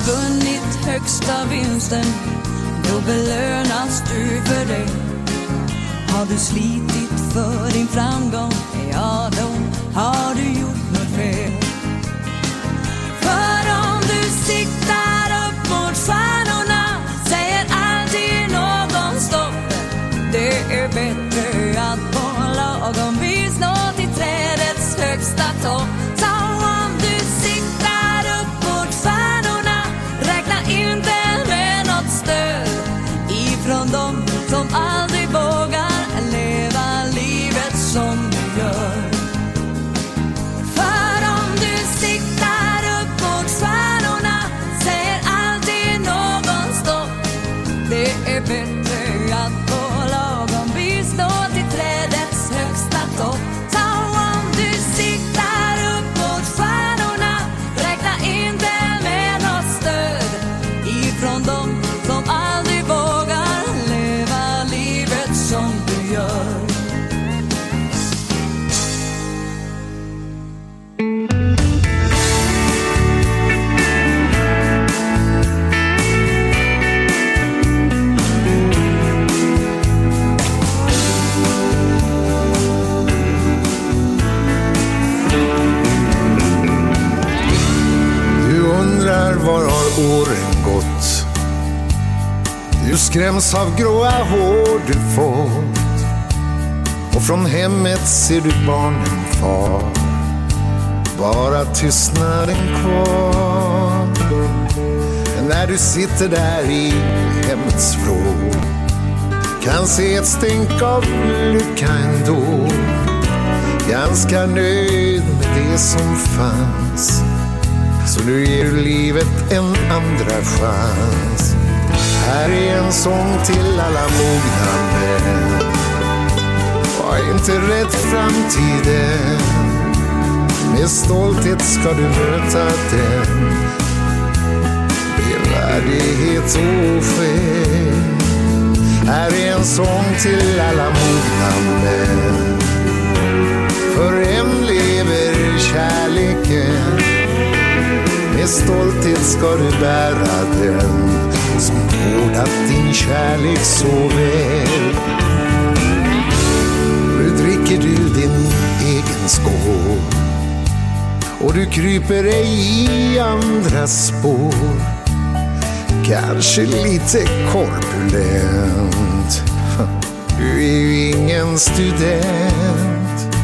vunnit högsta vinsten, då belönas du för det. Har du slitit för din framgång, ja då har du gjort skräms av gråa hår du fått. Och från hemmet ser du barnen far. Bara tystnaden kvar. När du sitter där i hemmets vrå. Kan se ett stänk av lycka ändå. Ganska nöjd med det som fanns. Så nu ger du livet en andra chans. Här är en sång till alla mogna män. Var inte rädd framtiden. Med stolthet ska du möta den. Med värdighet och skäl Här är en sång till alla mogna män. För än lever kärleken. Med stolthet ska du bära den Som vårdat din kärlek så väl? Nu dricker du din egen skål Och du kryper ej i andras spår. Kanske lite korpulent. Du är ju ingen student.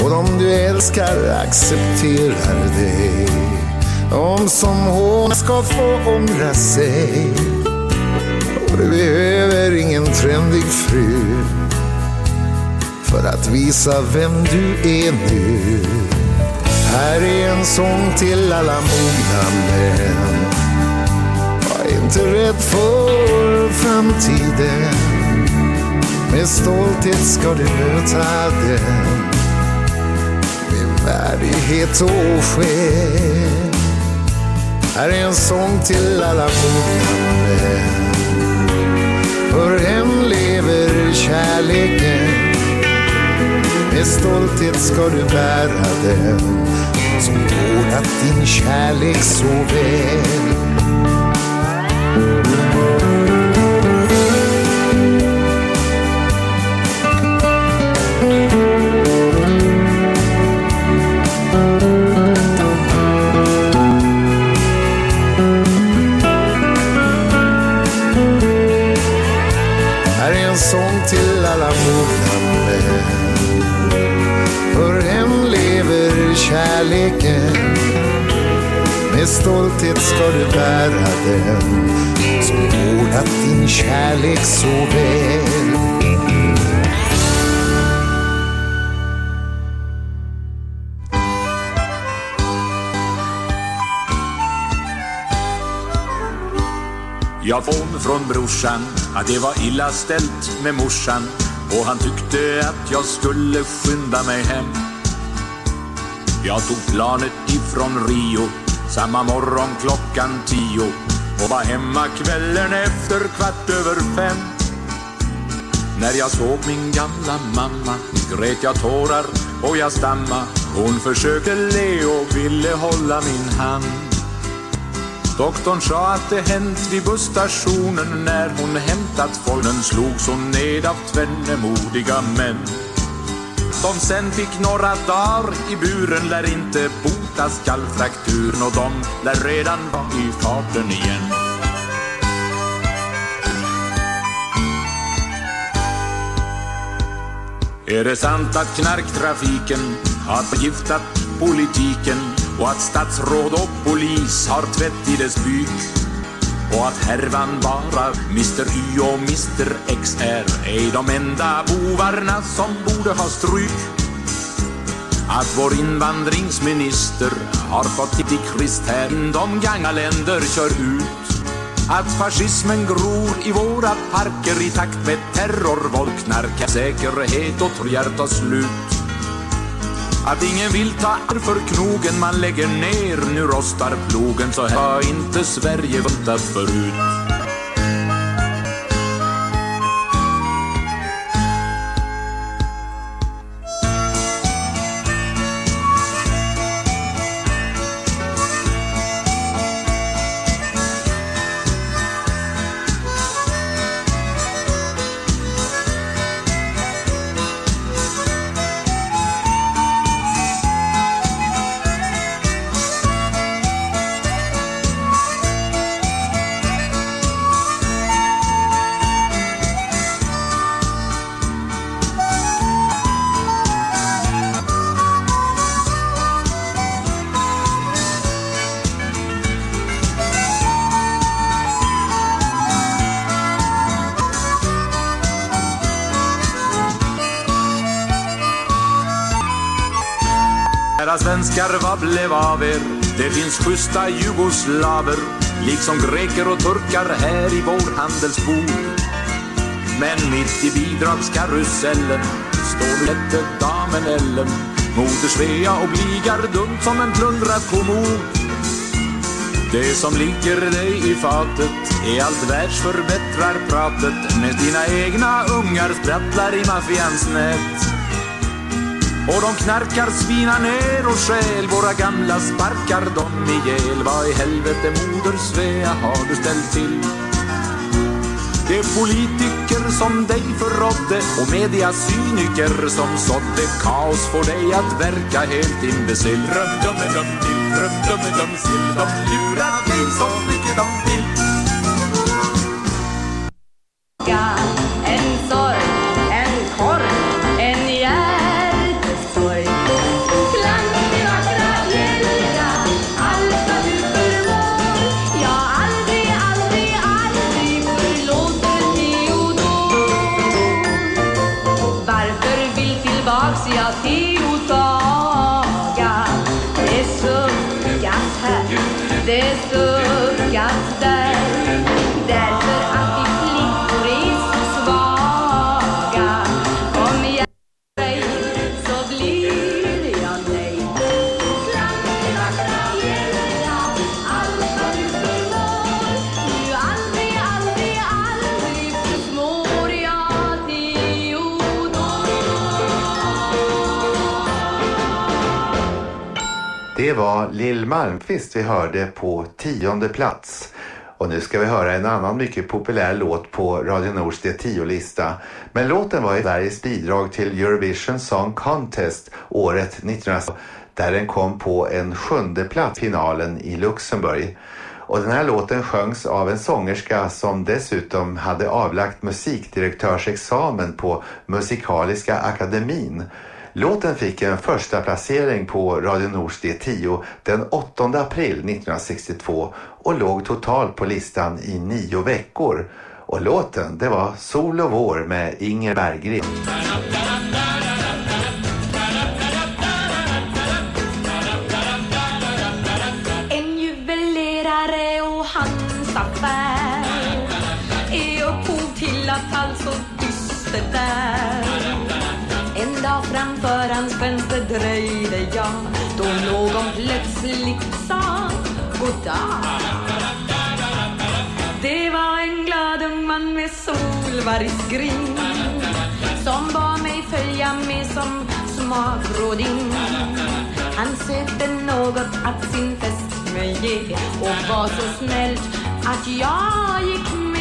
Och de du älskar accepterar dig. De som hon ska få ångra sig. Och du behöver ingen trendig fru. För att visa vem du är nu. Här är en sång till alla mogna män. Var inte rädd för framtiden. Med stolthet ska du möta den. Med värdighet och själ. Här är en sång till alla mogna män För hem lever kärleken. Med stolthet ska du bära den Som vårdat din kärlek så väl. Här kärleken. Med stolthet ska du bära den. Som vårdat din kärlek så väl. Jag får från brorsan att det var illa ställt med morsan. Och han tyckte att jag skulle skynda mig hem. Jag tog planet ifrån Rio samma morgon klockan tio och var hemma kvällen efter kvart över fem. När jag såg min gamla mamma grät jag tårar och jag stamma. Hon försökte le och ville hålla min hand. Doktorn sa att det hänt vid busstationen när hon hämtat folk. Men slogs hon ned av tvenne modiga män. De sen fick några dagar i buren lär inte bota skallfrakturen och de lär redan vara i farten igen. Är det sant att knarktrafiken har förgiftat politiken och att statsråd och polis har tvätt i dess byk och att härvan bara Mr Y och Mr X är ej de enda bovarna som borde ha stryk. Att vår invandringsminister har fått i kristern de ganga länder kör ut. Att fascismen gror i våra parker i takt med terror, våld, knark, säkerhet och tror tar slut att ingen vill ta ar för knogen man lägger ner. Nu rostar plogen så här. Har inte Sverige väntat förut? Blev av er? Det finns schyssta jugoslaver liksom greker och turkar här i vår handelsbod. Men mitt i bidragskarusellen står lätte damen Ellen Moder Svea och bligar dumt som en plundrad kommod Det som ligger dig i fatet är allt världsförbättrar pratet Med dina egna ungar sprattlar i maffians nät och de knarkar, svinar ner och stjäl Våra gamla sparkar dem ihjäl Vad i helvete moder Svea har du ställt till? Det är politiker som dig förrådde och mediasyniker som sådde kaos får dig att verka helt imbecill. Rum-dum-dum-dill, rum-dum-dum-sill, de lurar dig så mycket de vill. Malmqvist vi hörde på tionde plats. Och nu ska vi höra en annan mycket populär låt på Radio Nords D10-lista. Men låten var i Sveriges bidrag till Eurovision Song Contest året 1900 där den kom på en sjunde plats i finalen i Luxemburg. Och den här låten sjöngs av en sångerska som dessutom hade avlagt musikdirektörsexamen på Musikaliska akademin. Låten fick en första placering på Radio Nords D10 den 8 april 1962 och låg totalt på listan i nio veckor. Och låten, det var Sol och vår med Inger Berggren. Dröjde jag då någon plötsligt sa goddag. Det var en glad ung man med solvargsgrin som bad mig följa med som smakråding. Han sökte något att sin fästmö ge och var så snällt att jag gick med.